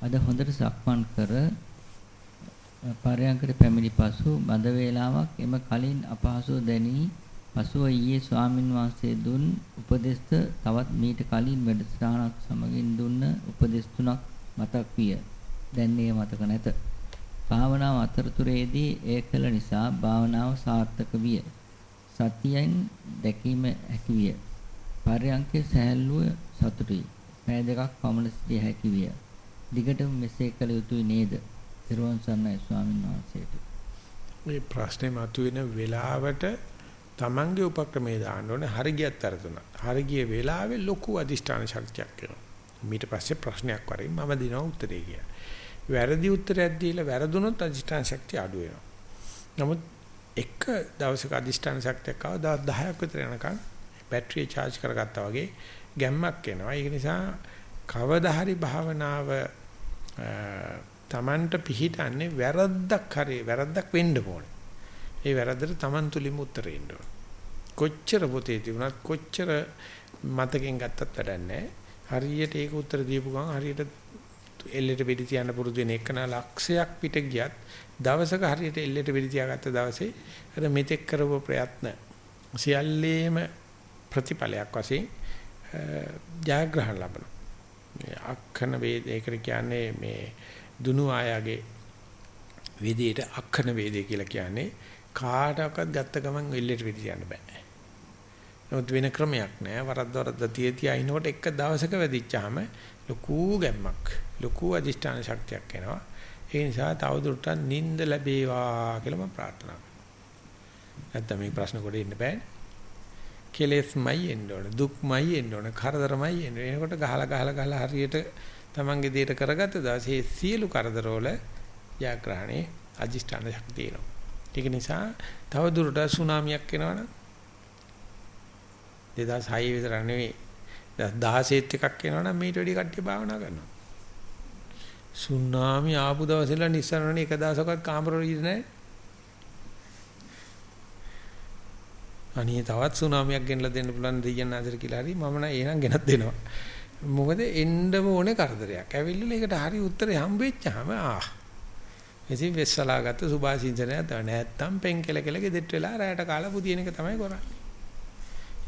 අද හොඳට සක්මන් කර පරයන්කට පැමිණි පසු මද වේලාවක් එම කලින් අපහසුව දැනී පසුව ඊයේ ස්වාමින් වහන්සේ දුන් උපදෙස් තවත් මීට කලින් වැඩසටහනක් සමගින් දුන්න උපදෙස් තුනක් මතක් විය. දැන් ඒ මතක නැත. භාවනාව අතරතුරේදී එය කළ නිසා භාවනාව සාර්ථක විය. සතියෙන් දැකීම හැකි විය. පරයන්කේ සෑහළුව සතුටුයි. පෑ දෙකක් පමණ සිටිය හැකි විය. දිගටම මෙසේ කළ යුතුයි නේද? ත්‍රිවන් සරණයි ස්වාමීන් වහන්සේට. මේ ප්‍රශ්නේ මතුවෙන වෙලාවට Tamange උපක්‍රමයේ දාන්න ඕනේ හරි ගියත් අරතුණා. හරි ගිය වෙලාවේ ලොකු අදිෂ්ඨාන ශක්තියක් එනවා. ඊට පස්සේ ප්‍රශ්නයක් වරින් මම දිනව උත්තරේ කියලා. වැරදි උත්තරයක් දීලා වැරදුනොත් අදිෂ්ඨාන ශක්තිය අඩු වෙනවා. නමුත් එක දවසක අදිෂ්ඨාන ශක්තියක් ආව දවස් 10ක් විතර යනකම් බැටරිය charge කරගත්තා වගේ ගැම්මක් එනවා. ඒක නිසා කවදා හරි භාවනාව Tamanට පිහිටන්නේ වැරද්දක් හරි වැරද්දක් වෙන්න ඕනේ. ඒ වැරද්දට Taman තුලින්ම උත්තරේ එන්න ඕනේ. කොච්චර පොතේ තිබුණත් කොච්චර මතකෙන් ගත්තත් වැඩක් නැහැ. හරියට ඒක උත්තර දීපු ගමන් හරියට එල්ලෙට වෙඩි තියන්න පුරුදු වෙන එකන ලක්ෂයක් පිට ගියත් දවසක හරියට එල්ලෙට වෙඩි තියාගත්ත දවසේ අර මෙතෙක් කරපු ප්‍රයත්න සියල්ලේම ප්‍රතිඵලයක් වශයෙන් ජයග්‍රහණ ලබනවා. මේ අක්ඛන වේද ඒකට කියන්නේ මේ දුනු ආයාගේ වේදයට අක්ඛන වේදේ කියලා කියන්නේ කාටවත් ගත්ත ගමන් එල්ලෙට වෙඩි තියන්න බෑ. නමුත් වෙන ක්‍රමයක් නෑ. වරද්ද වරද්ද තිය තියා ඉනකොට එක දවසක වැදිච්චාම ලොකු ගැම්මක්, ලොකු අදිෂ්ඨාන ශක්තියක් එනවා. ඒ නිසා තවදුරටත් නිින්ද ලැබේවා කියලා මම ප්‍රාර්ථනා කරනවා. නැත්නම් මේ ප්‍රශ්න කොට ඉන්න බෑනේ. කෙලෙස්මයි එන්න ඕන, දුක්මයි එන්න ඕන, කරදරමයි එන්න. එනකොට ගහලා ගහලා ගහලා හරියට තමන්ගේ දේට කරගත්ත දවසේ සියලු කරදරවල ජයග්‍රහණේ අදිෂ්ඨාන ශක්තිය එනවා. ඒක නිසා තවදුරටත් සුනාමියක් එනවනම් 2006 විතර නෙවෙයි 16ත් එකක් එනවනම් මේට වැඩි කට්ටිය භාවනා කරනවා. සුනාමි ආපු දවසේලා නිස්සරණනේ එක දවසකවත් කාමරවල ඉඳ නැහැ. අනේ තවත් සුනාමියක් ගෙනලා දෙන්න පුළුවන් දෙයයන් ආදර කියලා හරි මම නම් එහෙනම් ගෙනත් දෙනවා. මොකද එන්නම ඕනේ කරදරයක්. ඇවිල්ලා ඒකට හරි උත්තරේ හම්බෙච්චාම ආ. ඉතින් වෙස්සලාගත්ත සුභාසින්චනය තමයි නැත්තම් පෙන් කෙල කෙල ගෙදෙට්ට වෙලා රැයට කාලා පුදින එක තමයි කරන්නේ.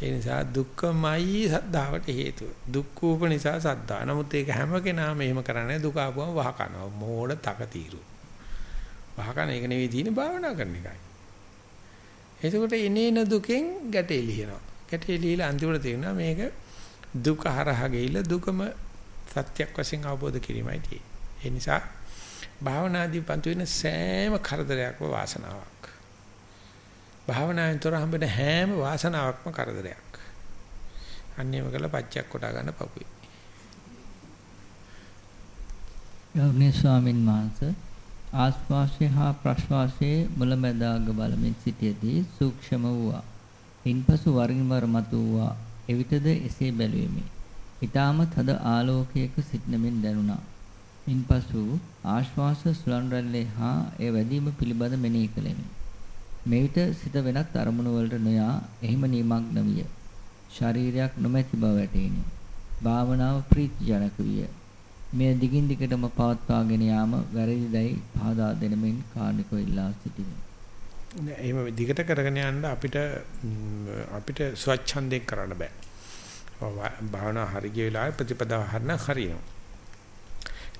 ඒ නිසා දුක්ඛමයි සද්ධාවට හේතුව. දුක්ඛූප නිසා සද්ධා. නමුත් ඒක හැම කෙනාම එහෙම කරන්නේ දුක ආපුවම වහ කනවා. මෝඩ තක తీරු. වහ කන එක නෙවෙයි තියෙන්නේ භාවනා කරන එකයි. එතකොට එනේන දුකෙන් ගැටේ ලියනවා. ගැටේ ලියලා අන්තිමට තේරෙනවා මේක දුක හරහා ගිහිල්ලා දුකම සත්‍යක් වශයෙන් අවබෝධ කිරීමයි තියෙන්නේ. ඒ නිසා භාවනාදී පන්තු වෙන සෑම කරදරයක්ම වාසනාවක්. භාවනාවෙන් තොර හම්බෙන හැම වාසනාවක්ම කරදරයක්. අන්නේම කළ පච්චයක් කොටා ගන්න පපුවේ. ගෞරවනීය ස්වාමින් වහන්සේ ආස්වාසය හා ප්‍රශ්වාසයේ මුලැමැදාග බලමින් සිටියේදී සූක්ෂම වූවා. ඉන්පසු වරින් වර මතුවා. එවිටද එසේ බැලුවෙමි. ඊටාම තද ආලෝකයක සිටනමින් දැනුණා. ඉන්පසු ආශ්වාස සුලන් රැල්ලේ හා ඒ වැඩිම පිළිබඳ මෙනෙහි කළෙමි. මෙවිට සිත වෙනත් අරමුණු වලට නොයා එහිම නිමග්න විය. ශරීරයක් නොමැති බව වැටහිණි. භාවනාව ප්‍රීතිජනක විය. මෙය දිගින් දිගටම පවත්වාගෙන යාම වැරදිදයි පහදා දෙනමින් කාර්නිකව ඉල්ලා සිටිමි. එහෙම දිගට කරගෙන යන්න අපිට අපිට ස්වච්ඡන්දයෙන් කරන්න බෑ. භාවනා හරිය වෙලාවේ ප්‍රතිපදාව හරින හරිනවා.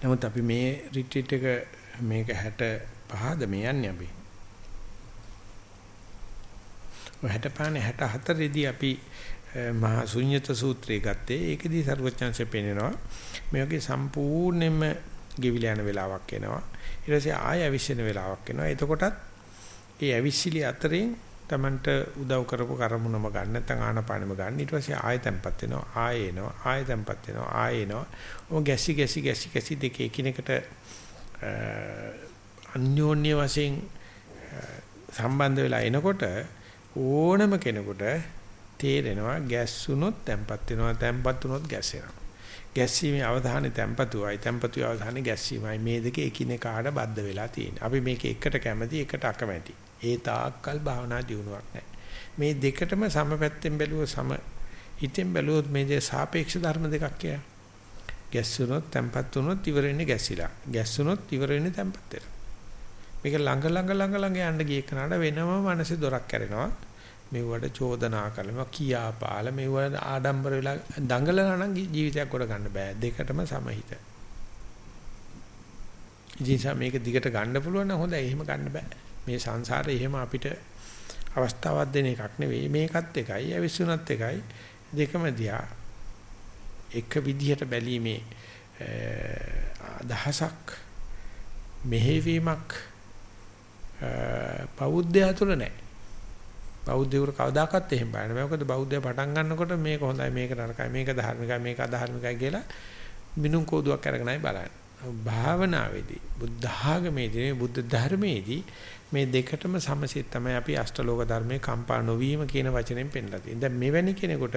නමුත් අපි මේ රිට්‍රීට් එක මේක 65ද මේ යන්නේ අපි. ඔය 65 64 දී අපි මහා ශුන්්‍යත සූත්‍රය ගත්තේ. ඒකෙදී සරුවචාන්සේ පෙන්නනවා මේ වගේ සම්පූර්ණයෙන්ම ගෙවිලා යන වෙලාවක් එනවා. ඊට පස්සේ ආය අවිශ්වෙන වෙලාවක් එනවා. එතකොටත් ඒ අවිශ්සිලි අතරින් Tamanට උදව් කරපු කරමුණම ගන්න නැත්නම් ආනපානෙම ගන්න ඊට පස්සේ ආයෙ තැම්පත් වෙනවා ආයෙ එනවා ආයෙ තැම්පත් වෙනවා ආයෙ එනවා ඔය ගැසි ගැසි ගැසි ගැසි දෙකේ එකිනෙකට අන්‍යෝන්‍ය වශයෙන් සම්බන්ධ වෙලා එනකොට ඕනම කෙනෙකුට තේරෙනවා ගැස්සුනොත් තැම්පත් වෙනවා තැම්පත් වුනොත් ගැස්සෙනවා ගැස්සීමේ අවධානය තැම්පතුවයි තැම්පතුවේ අවධානය ගැස්සීමයි මේ දෙක එකිනෙකාට බද්ධ වෙලා තියෙන්නේ අපි මේක එකට කැමති එකට අකමැති ඒ තාක්කල් භාවනා දියුණුවක් නැහැ. මේ දෙකටම සමපැත්තෙන් බැලුව සම හිතෙන් බැලුවොත් මේ දේ සාපේක්ෂ ධර්ම දෙකක් කියලා. ගැස්සුනොත් තැම්පත් වුනොත් ඉවර වෙන්නේ ගැසිලා. ගැස්සුනොත් ඉවර වෙන්නේ තැම්පත් වෙලා. මේක ළඟ ළඟ ළඟ ළඟ යන්න ගිය කනට වෙනම මනසේ දොරක් කැරෙනවා. මෙවට චෝදනා කරනවා කියාපාල මෙව ආඩම්බර වෙලා දඟලනවා නම් ජීවිතයක් කොට ගන්න බෑ. දෙකටම සමහිත. ඉතින් මේක දිගට ගන්න පුළුවන් නම් හොඳයි. එහෙම ගන්න බෑ. මේ සංසාරේ එහෙම අපිට අවස්ථාවක් දෙන එකක් නෙවෙයි. මේකත් එකයි, අවිස්සුනත් එකයි. දෙකම දිහා එක විදිහට බැලීමේ අදහසක් මෙහෙවීමක් බෞද්ධය තුළ නැහැ. බෞද්ධයෝ කවදාකවත් එහෙම බෑ. මොකද බෞද්ධය පටන් ගන්නකොට මේක හොඳයි මේක නරකයි මේක ධර්මිකයි මේක අධර්මිකයි කියලා මිනුම් කෝදුවක් අරගෙනයි බලන්නේ. භාවනාවේදී බුද්ධ ආගමේදී බුද්ධ ධර්මයේදී මේ දෙකටම සමසිත තමයි අපි අෂ්ටලෝක ධර්මයේ කම්පා නොවීම කියන වචනෙන් පෙන්නලා තියෙන්නේ. දැන් මෙවැනි කෙනෙකුට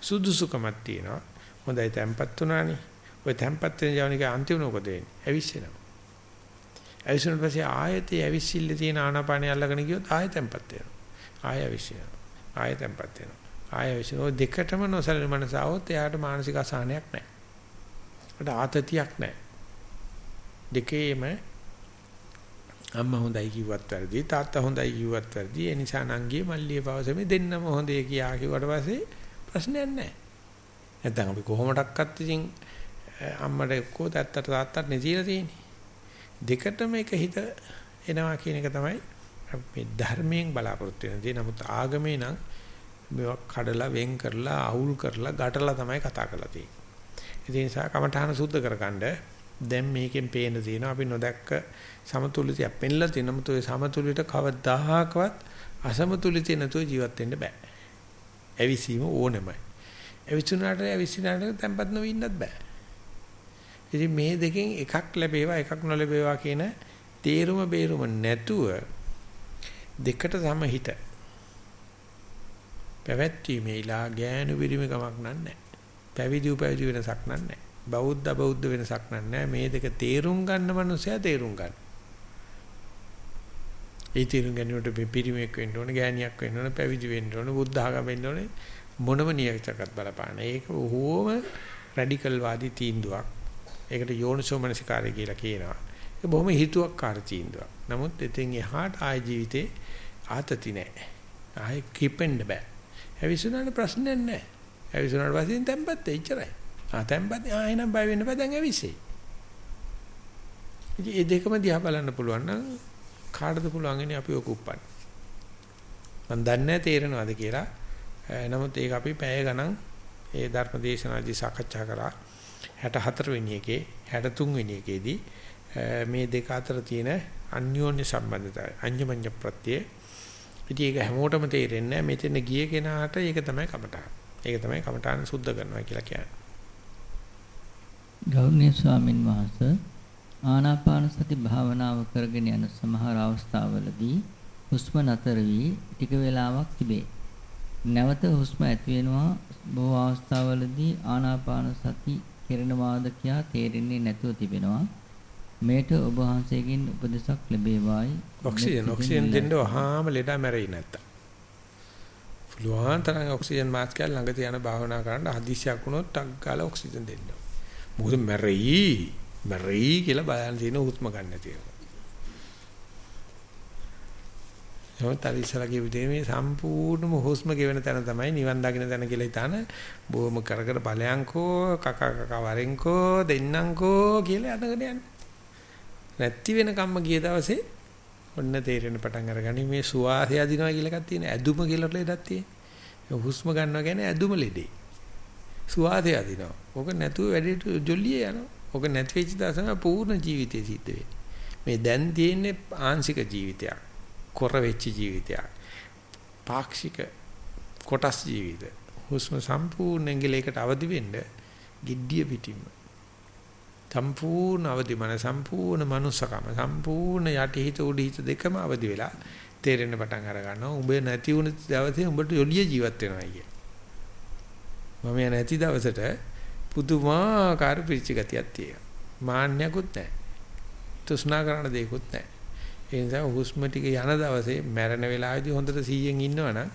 සුදුසුකමක් තියෙනවා. හොඳයි තැම්පත් උනානේ. ඔය තැම්පත් වෙන ජවනික අන්තිම මොකද වෙන්නේ? ඇවිස්සෙනවා. ඇවිස්සුනට පස්සේ ආයතේ ඇවිස්සිල්ල තියෙන ආනාපානිය අල්ලගෙන ගියොත් ආයෙ තැම්පත් වෙනවා. ආයෙ ඇවිස්සෙනවා. ආයෙ තැම්පත් වෙනවා. ආයෙ ඇවිස්සෙනවා. දෙකටම නොසලෙන මනස આવොත් එයාට මානසික අසහනයක් නැහැ. ඒකට ආතතියක් නැහැ. දෙකේම අම්මා හොඳයි කිව්වත් වැරදි තාත්තා හොඳයි කිව්වත් වැරදි ඒ නිසා නංගියේ මල්ලියේ පවසමේ දෙන්නම හොඳේ කියා කිව්වට පස්සේ ප්‍රශ්නයක් නැහැ නැත්නම් අපි කොහොමඩක්වත් ඉතින් අම්මට එක්කෝ තාත්තට තාත්තට නෙදීලා තියෙන්නේ දෙකටම එක හිත එනවා කියන එක තමයි මේ ධර්මයෙන් බලාපොරොත්තු වෙන දේ නමුත් ආගමේ නම් මේවා කඩලා වෙන් කරලා අවුල් කරලා ගැටලා තමයි කතා කරලා තියෙන්නේ ඒ නිසා කමඨාන සුද්ධ කරගන්න දැන් මේකෙන් පේන තියෙනවා අපි නොදැක්ක සමතුලිතයක් පෙන්ලා තියෙනමුත් ඔය සමතුලිත කවදාහකවත් අසමතුලිතය නැතුව ජීවත් වෙන්න බෑ. ඇවිසීම ඕනෙමයි. ඇවිසුනාට ඇවිසිනාට tempat නොවි ඉන්නත් බෑ. ඉතින් මේ දෙකෙන් එකක් ලැබේවා එකක් නොලැබේවා කියන තේරුම බේරුම නැතුව දෙකට සමහිත පැවැත්වීමේලා ගෑනු විරිමකමක් නන්නේ. පැවිදි උපවිදි වෙනසක් නන්නේ. බෞද්ධ බෞද්ධ වෙනසක් නැහැ. මේ දෙක තේරුම් ගන්න මනුස්සයා තේරුම් ගන්න. ඒ තේරුම් ගැනීමට පිරිමෙක් වෙන්න ඕනේ, ගෑණියක් වෙන්න ඕනේ, පැවිදි වෙන්න ඕනේ, බුද්ධ ආගම වෙන්න ඕනේ. මොනම නියතකත් බලපාන. ඒක බොහෝම රැඩිකල් වාදී තීන්දුවක්. ඒකට යෝනිසෝමනසිකාරය කියලා කියනවා. ඒක බොහොම හිතුවක්කාර තීන්දුවක්. නමුත් එතෙන් එහාට ආය ජීවිතේ ආතති නැහැ. ආයෙ කිපෙන්න බෑ. ඇවිසුනාට ප්‍රශ්නයක් නැහැ. ඇවිසුනාට පස්සේ තැම්පත් එච්චරයි. ආ තැම්පත් ආයෙනම් බය වෙන්න බෑ දැන් ඇවිස්සේ. ඉතින් මේ දෙකම දිහා බලන්න පුළුවන් නම් කාටද පුළුවන් ඉන්නේ අපි ඔක උප්පන්න. මම දන්නේ තේරෙනවද කියලා. නමුත් ඒක අපි පැය ගණන් ඒ ධර්ම දේශනාදී සාකච්ඡා කරා 64 වෙනි එකේ 63 වෙනි එකේදී මේ දෙක අතර තියෙන අන්‍යෝන්‍ය සම්බන්ධතාවය අඤ්ඤමඤ්ඤ ප්‍රත්‍ය ඉතින් ඒක හැමෝටම තේරෙන්නේ නැහැ මෙතන ගිය කෙනාට ඒක තමයි කමඨාන. ඒක තමයි කමඨාන සුද්ධ කරනවා කියලා කියන්නේ. ගෞරවනීය ස්වාමින් වහන්සේ ආනාපාන සති භාවනාව කරගෙන යන සමහර අවස්ථාවලදී හුස්ම නතර වී ටික වේලාවක් තිබේ. නැවත හුස්ම ඇති වෙනවා බොහෝ අවස්ථාවලදී ආනාපාන සති කෙරෙනවාද කියා තේරෙන්නේ නැතුව තිබෙනවා. මේට ඔබ වහන්සේගෙන් උපදෙසක් ලැබේවායි. ඔක්සිජන් ඔක්සිජන් දෙන්න වහාම ලෙඩ මැරෙයි නැත්තම්. පුළුවන් තරම් ඔක්සිජන් මාස්ක් එක ළඟ තියන භාවනා කරන්න හදිසියක් වුණොත් ටක් ගාලා ඔක්සිජන් දෙන්න. මොකද මැරෙයි මැරෙයි කියලා බලන්න තියෙන හුස්ම ගන්න නැති එක. යොත් අර ඉස්සලා කියපු දේ මේ සම්පූර්ණම හුස්ම ගෙවෙන තැන තමයි නිවන් දකින්න තැන කියලා හිතාන බොහොම කර කර ඵලයන්කෝ කක කක වරෙන්කෝ දෙන්නන්කෝ කියලා යනගෙන යන්නේ. නැති වෙන කම්ම ගිය දවසේ ඔන්න තේරෙන පටන් අරගනි මේ සුවාසය අදිනවා කියලා එකක් තියෙන ඇදුම කියලා ලෙඩක් තියෙන. හුස්ම ගන්නවා කියන්නේ ඇදුම ලෙඩේ. සුවාසය අදිනවා. ඕක නැතුව වැඩේට ජොල්ලිය යනවා. ඕක නැති වෙච්ච දවසම පූර්ණ ජීවිතය සිද්ධ වෙන්නේ. මේ දැන් තියෙන්නේ ආංශික ජීවිතයක්. කොර වෙච්ච ජීවිතයක්. පාක්ෂික කොටස් ජීවිත. හුස්ම සම්පූර්ණ ගෙලයකට අවදි වෙන්න giddiya පිටින්ම. සම්පූර්ණ අවදි මන සම්පූර්ණ මනුස්සකම සම්පූර්ණ යටිහිත උඩිහිත දෙකම අවදි වෙලා තේරෙන්න පටන් අර ගන්නවා. උඹ නැති වුණ දවසේ උඹට යොලිය ජීවත් වෙනවා කිය. මම නැති දවසට පුදුමාකාර පිරිච ගතියක් තියෙනවා. මාන්නයක්වත් නැහැ. තෘෂ්ණා කරන දෙයක්වත් නැහැ. ඒ නිසා හුස්ම ටික යන දවසේ මැරෙන වෙලාවේදී හොඳට 100න් ඉන්නවනම්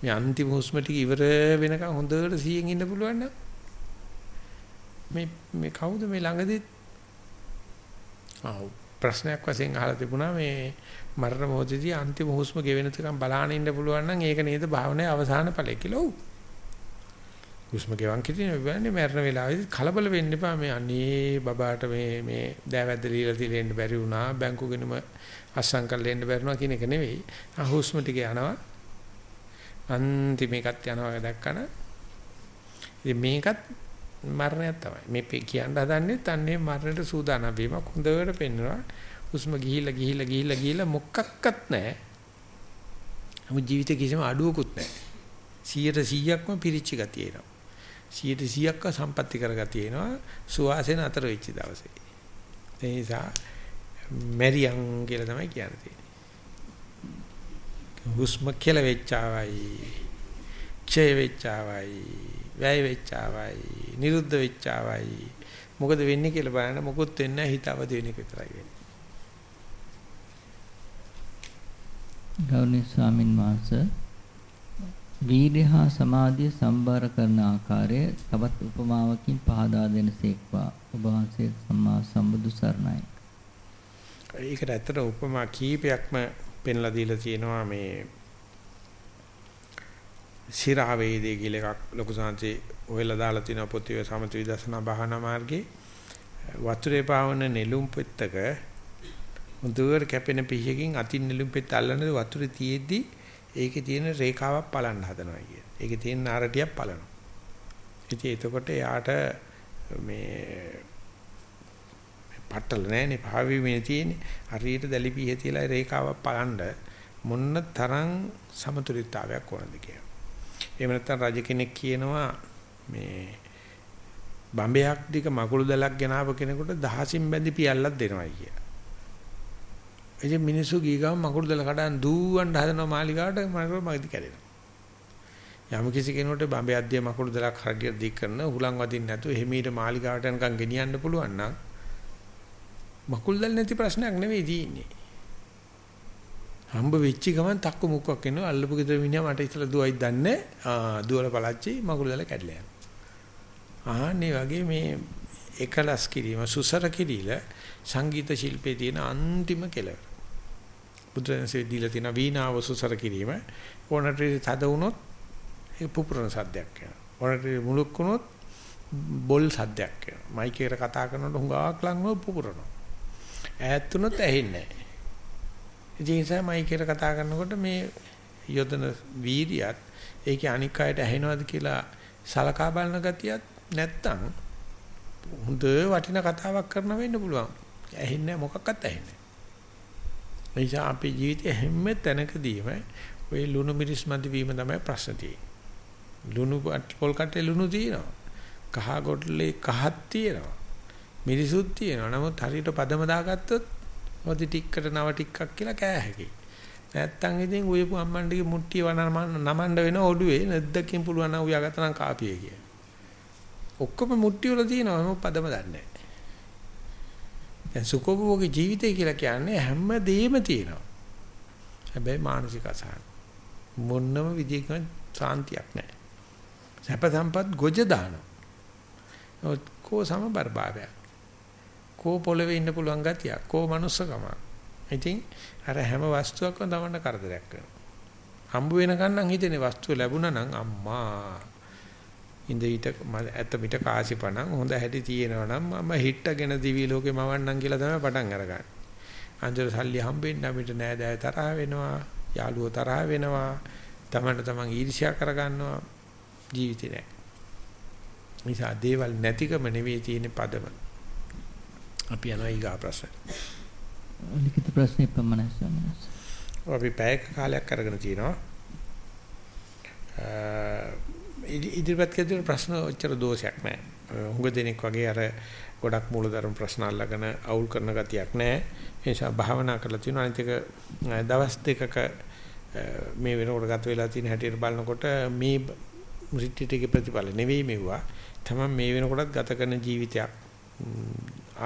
මේ අන්තිම හුස්ම ටික ඉවර වෙනකන් හොඳට සිහියෙන් ඉන්න පුළුවන් නම් මේ මේ කවුද මේ ළඟදී ආ ප්‍රශ්නයක් වශයෙන් අහලා තිබුණා මේ මරණ මොහොතේදී අන්තිම හුස්ම ගෙවෙන තරම් බලාගෙන ඉන්න පුළුවන් නම් ඒක නේද භාවනාවේ අවසාන ඵලය කියලා. ඔව්. හුස්ම ගෙවන් කිටින වෙන්නේ මරණ වෙලාවේදී කලබල වෙන්න එපා මේ අනේ බබාට මේ මේ දෑවැද්ද දීලා තිරෙන්න බැරි වුණා බැංකු ගෙනම අස්සම් කරලා එන්න බැරිනවා කියන එක නෙවෙයි. ආ හුස්ම ටික යනවා. අන්තිම එකත් යනවා දැක්කන. ඉතින් මේකත් මරණයක් තමයි. මේ කියන්න හදන්නේ තන්නේ මරණයට සූදානම් වීමක් හොඳට පෙන්නවා. හුස්ම ගිහිල්ලා ගිහිල්ලා ගිහිල්ලා ගිහිල්ලා මොකක්වත් නැහැ. නමුත් ජීවිතේ කිසිම අඩුවකුත් නැහැ. 100%ක්ම පිරිච්ච ගතිය එනවා. 100%ක්ම සම්පත්‍ති කරගතිය එනවා. සුවාසෙන අතර වෙච්ච දවසේ. ඒ නිසා මෙරියන් කියලා තමයි කියන්නේ. හුස්ම කියලා වෙච්චාවයි. ක්ෂය වෙච්චාවයි. වැය වෙච්චාවයි. නිරුද්ධ වෙච්චාවයි. මොකද වෙන්නේ කියලා බලන්න මොකුත් වෙන්නේ නැහැ හිත අවදි වෙන එක විතරයි වෙන්නේ. ගෞරවනීය ස්වාමින් වහන්සේ වීර්ය හා සමාධිය සම්බාර කරන ආකාරය තවත් උපමාවකින් පහදා දෙනසේක්වා ඔබ වහන්සේ සම්මා සම්බුදු සරණයි. ඒකට ඇත්තට උපමා කීපයක්ම පෙන්ලා දීලා තියෙනවා මේ සිරා වේදේ කියලා එකක් ලොකු සංසේ ඔයලා දාලා තියෙන පොතේ සමථ විදර්ශනා භාවනා මාර්ගේ වතුරේ පාවන නෙළුම් පෙත්තක මුදුවර කැපෙන පිහකින් අතින් නෙළුම් පෙත්ත අල්ලන වතුරේ තියෙද්දි ඒකේ තියෙන රේඛාවක් පලන්න හදනවා කිය. ඒකේ තියෙන නාරටියක් පලනවා. ඉතින් එතකොට යාට මේ පట్టල නැහැනේ භාවීමේ තියෙන්නේ. හරියට දැලිපිහ තියලා රේඛාවක් පලන්න මොන්න තරම් සමතුලිතතාවයක් ඕනද කියලා. එහෙම නැත්නම් රජ කෙනෙක් කියනවා මේ බම්බයක් දික මකුළු දලක් ගෙනාව කෙනෙකුට දහසින් බැඳි පියල්ලක් දෙනවයි කියලා. ඉතින් මිනිස්සු ගිය ගමන් මකුරු දල කඩන් දූවන්න හදනවා මාලිගාවට මකුරු මගදී කැඩෙනවා. යම් කිසි කෙනෙකුට බම්බේ අධ්‍යය මකුරු දලක් හරියට දික් කරන හුලං වදින්න නැතුව එහිමීට මාලිගාවට යනකම් ගෙනියන්න පුළුවන් නම් මකුරු දල නැති ප්‍රශ්නයක් නෙවෙයි තියෙන්නේ. හම්බ වෙච්ච ගමන් තක්කු මුක්කක් එනවා අල්ලපු ගෙදර මිනිහා මට ඉතලා දුවයි දන්නේ ආ දුවල පළච්චි මකුරු දල කැඩලා යනවා. ආන්නේ වගේ මේ එකලස් කිරීම සුසර කිරීල සංගීත ශිල්පයේ තියෙන අන්තිම කෙලවර. බුදුරජාණන්සේ දීලා තියෙන වීණාව සුසර කිරීම ඕනට තද වුණොත් ඒ පුපුරන සද්දයක් වෙනවා. ඕනට මුලුක් වුණොත් බොල් සද්දයක් වෙනවා. මයික් එකට කතා කරනකොට හුඟක් ලංව පුපුරනවා. ඈත් වුණොත් ඇහෙන්නේ නැහැ. ඒ නිසා මයික් එකට කතා කරනකොට මේ යොදන වීරියත් ඒකේ අනික් අයට ඇහෙනවද කියලා සලකා බලන ගතියත් නැත්තම් හොඳ වටින කතාවක් කරන වෙන්න පුළුවන්. ඇහෙන්නේ මොකක්වත් ඇහෙන්නේ නැහැ. නිසා අපේ ජීවිතයේ හැම තැනකදීම ওই ලුණු මිරිස් මදි වීම තමයි ප්‍රශ්න තියෙන්නේ. ලුණු පොල් කටේ ලුණු තියෙනවා. කහ ගොඩලේ කහක් තියෙනවා. මිරිසුත් තියෙනවා. නමුත් හරියට පදම දාගත්තොත් මොදි ටික්කට නව ටිකක් කියලා කෑ හැකියි. නැත්තම් ඉතින් උයපු අම්මන්ඩගේ මුට්ටිය වනමන්න නමන්න වෙන ඔඩුවේ නැද්දකින් පුළුවන් නම් උයාගත්ත නම් කාපිය කිය. ඔක්කොම මුට්ටි වල තියෙනවා මොකද පදම දන්නේ නැහැ. දැන් සුඛෝපභෝගී ජීවිතය කියලා කියන්නේ හැම දෙයක්ම තියෙනවා. හැබැයි මානසික අසහන. මොන්නම විදිහකින් සාන්තියක් නැහැ. සැප සම්පත් ගොජ දානවා. කෝ සමබර භාවයක්. කෝ පොළවේ ඉන්න පුළුවන් ගතියක්. කෝ manussකම. ඉතින් අර හැම වස්තුවක්ම තමන්න කරදරයක් කරනවා. හම්බ වෙනකන් නම් හිතෙනේ වස්තුව ලැබුණා නම් අම්මා ඉඳ ඊට ඇත්ත මිට කාසිපණන් හොඳ හැටි තියෙනවා නම් මම හිටගෙන දිවි ලෝකේ මවන්නම් කියලා තමයි පටන් අරගන්නේ. අන්තර සල්ලි හම්බෙන්න අපිට නෑදෑය තරහ වෙනවා, යාළුවෝ තරහ වෙනවා, තමන්ට තමන් ඊර්ෂ්‍යා කරගන්නවා ජීවිතේ නෑ. නිසා දේවල් නැතිකම නෙවෙයි තියෙන පදම. අපි යනවා ඊගා ප්‍රශ්න. ලිඛිත ප්‍රශ්නේ පමණයි සමනස්. අපි පැයක කාලයක් අරගෙන තිනවා. ඉදිරිපත් කරන ප්‍රශ්න ඔච්චර දෝෂයක් නැහැ. හුඟ දෙනෙක් වගේ අර ගොඩක් මූලධර්ම ප්‍රශ්න අල්ලගෙන අවුල් කරන ගතියක් නැහැ. ඒ නිසා භාවනා කරලා තියෙනවා. අනිත් එක දවස් දෙකක මේ වෙනකොට ගත වෙලා තියෙන හැටියට බලනකොට මේ රිට්‍රීට් ප්‍රතිඵල නෙවෙයි මෙවුවා. තමයි මේ වෙනකොටත් ගත කරන ජීවිතයක්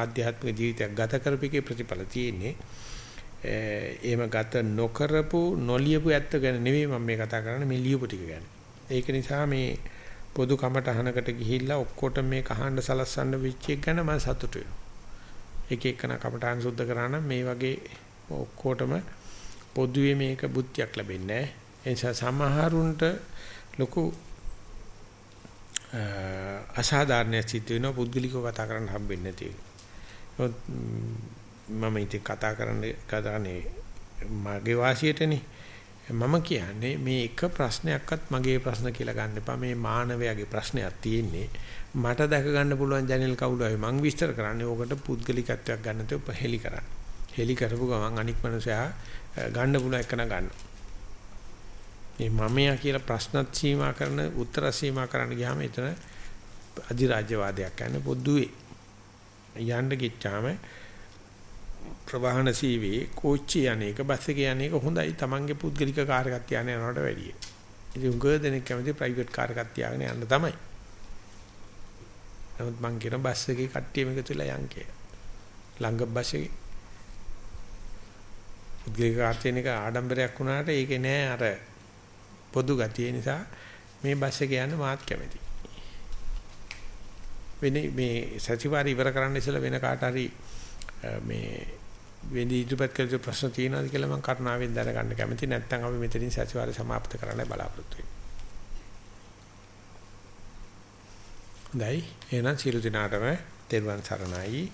ආධ්‍යාත්මික ජීවිතයක් ගත කරපිකේ ප්‍රතිඵල තියෙන්නේ. එහෙම ගත නොකරපු නොලියපු ඇත්ත ගැන නෙවෙයි මම මේ කතා කරන්නේ මේ ලියපු ටික ගැන. ඒක නිසා මේ පොදු කමටහනකට ගිහිල්ලා ඔක්කොට මේ කහඬ සලස්සන්න වෙච්ච එක ගැන මම සතුටු වෙනවා. එක එකන කමටහන් සුද්ධ කරා නම් මේ වගේ ඔක්කොටම පොදුවේ මේක බුද්ධියක් ලැබෙන්නේ නැහැ. ඒ නිසා සමහරුන්ට ලොකු අසාධාරණ සිද්ධ වෙනවා පුද්ගලිකව කතා කරන්න හම්බෙන්නේ නැති එක. මම ඉතින් කතා කරන්න කතානේ මගේ වාසියටනේ. මම කියන්නේ මේ එක ප්‍රශ්නයක්වත් මගේ ප්‍රශ්න කියලා ගන්න එපා. මේ මානවයාගේ ප්‍රශ්නයක් තියෙන්නේ. මට දැක ගන්න පුළුවන් ජනෙල් කවුරු හරි මං විස්තර කරන්නේ ඕකට පුද්ගලිකත්වයක් ගන්න තේ හෙලි කරන්න. හෙලි කරපු ගමන් අනික් මනුස්සයා ගන්න පුළුවන් එක ගන්නවා. මේ මමයා කියලා ප්‍රශ්නත් සීමා කරන උත්තර සීමා කරන්න ගියාම එතන අධිරාජ්‍යවාදයක් යන්නේ පොදුවේ. යන්න ගිච්චාම ප්‍රවාහන සීවේ කෝච්චි යන්නේක බස් එකේ යන්නේක හොඳයි Tamange පුද්ගලික කාර් එකක් තියාගෙන යනවට වැඩිය. ඉතින් උගව දෙනෙක් කැමති ප්‍රයිවට් කාර් එකක් තියාගෙන යන්න තමයි. නමුත් මං කියන බස් එකේ කට්ටියම එකතු වෙලා යන් කියලා. ළඟ බස් එකේ පුද්ගලික කාර් තියෙන එක ආඩම්බරයක් වුණාට ඒකේ නෑ අර පොදු ගතිය නිසා මේ බස් එකේ යන්න මාත් කැමතියි. වෙන මේ සතිವಾರ ඉවර කරන්න ඉස්සලා වෙන කාට හරි මේ වෙඳි ඉදිරිපත් කළ යුතු ප්‍රශ්න තියෙනවාද කියලා මම කරුණාවෙන් දැනගන්න කැමතියි. නැත්නම් අපි මෙතනින් සතිವಾರය સમાપ્ત කරන්න බලාපොරොත්තු වෙනවා. දැයි එහෙනම් සියලු දිනාටම තෙරුවන් සරණයි.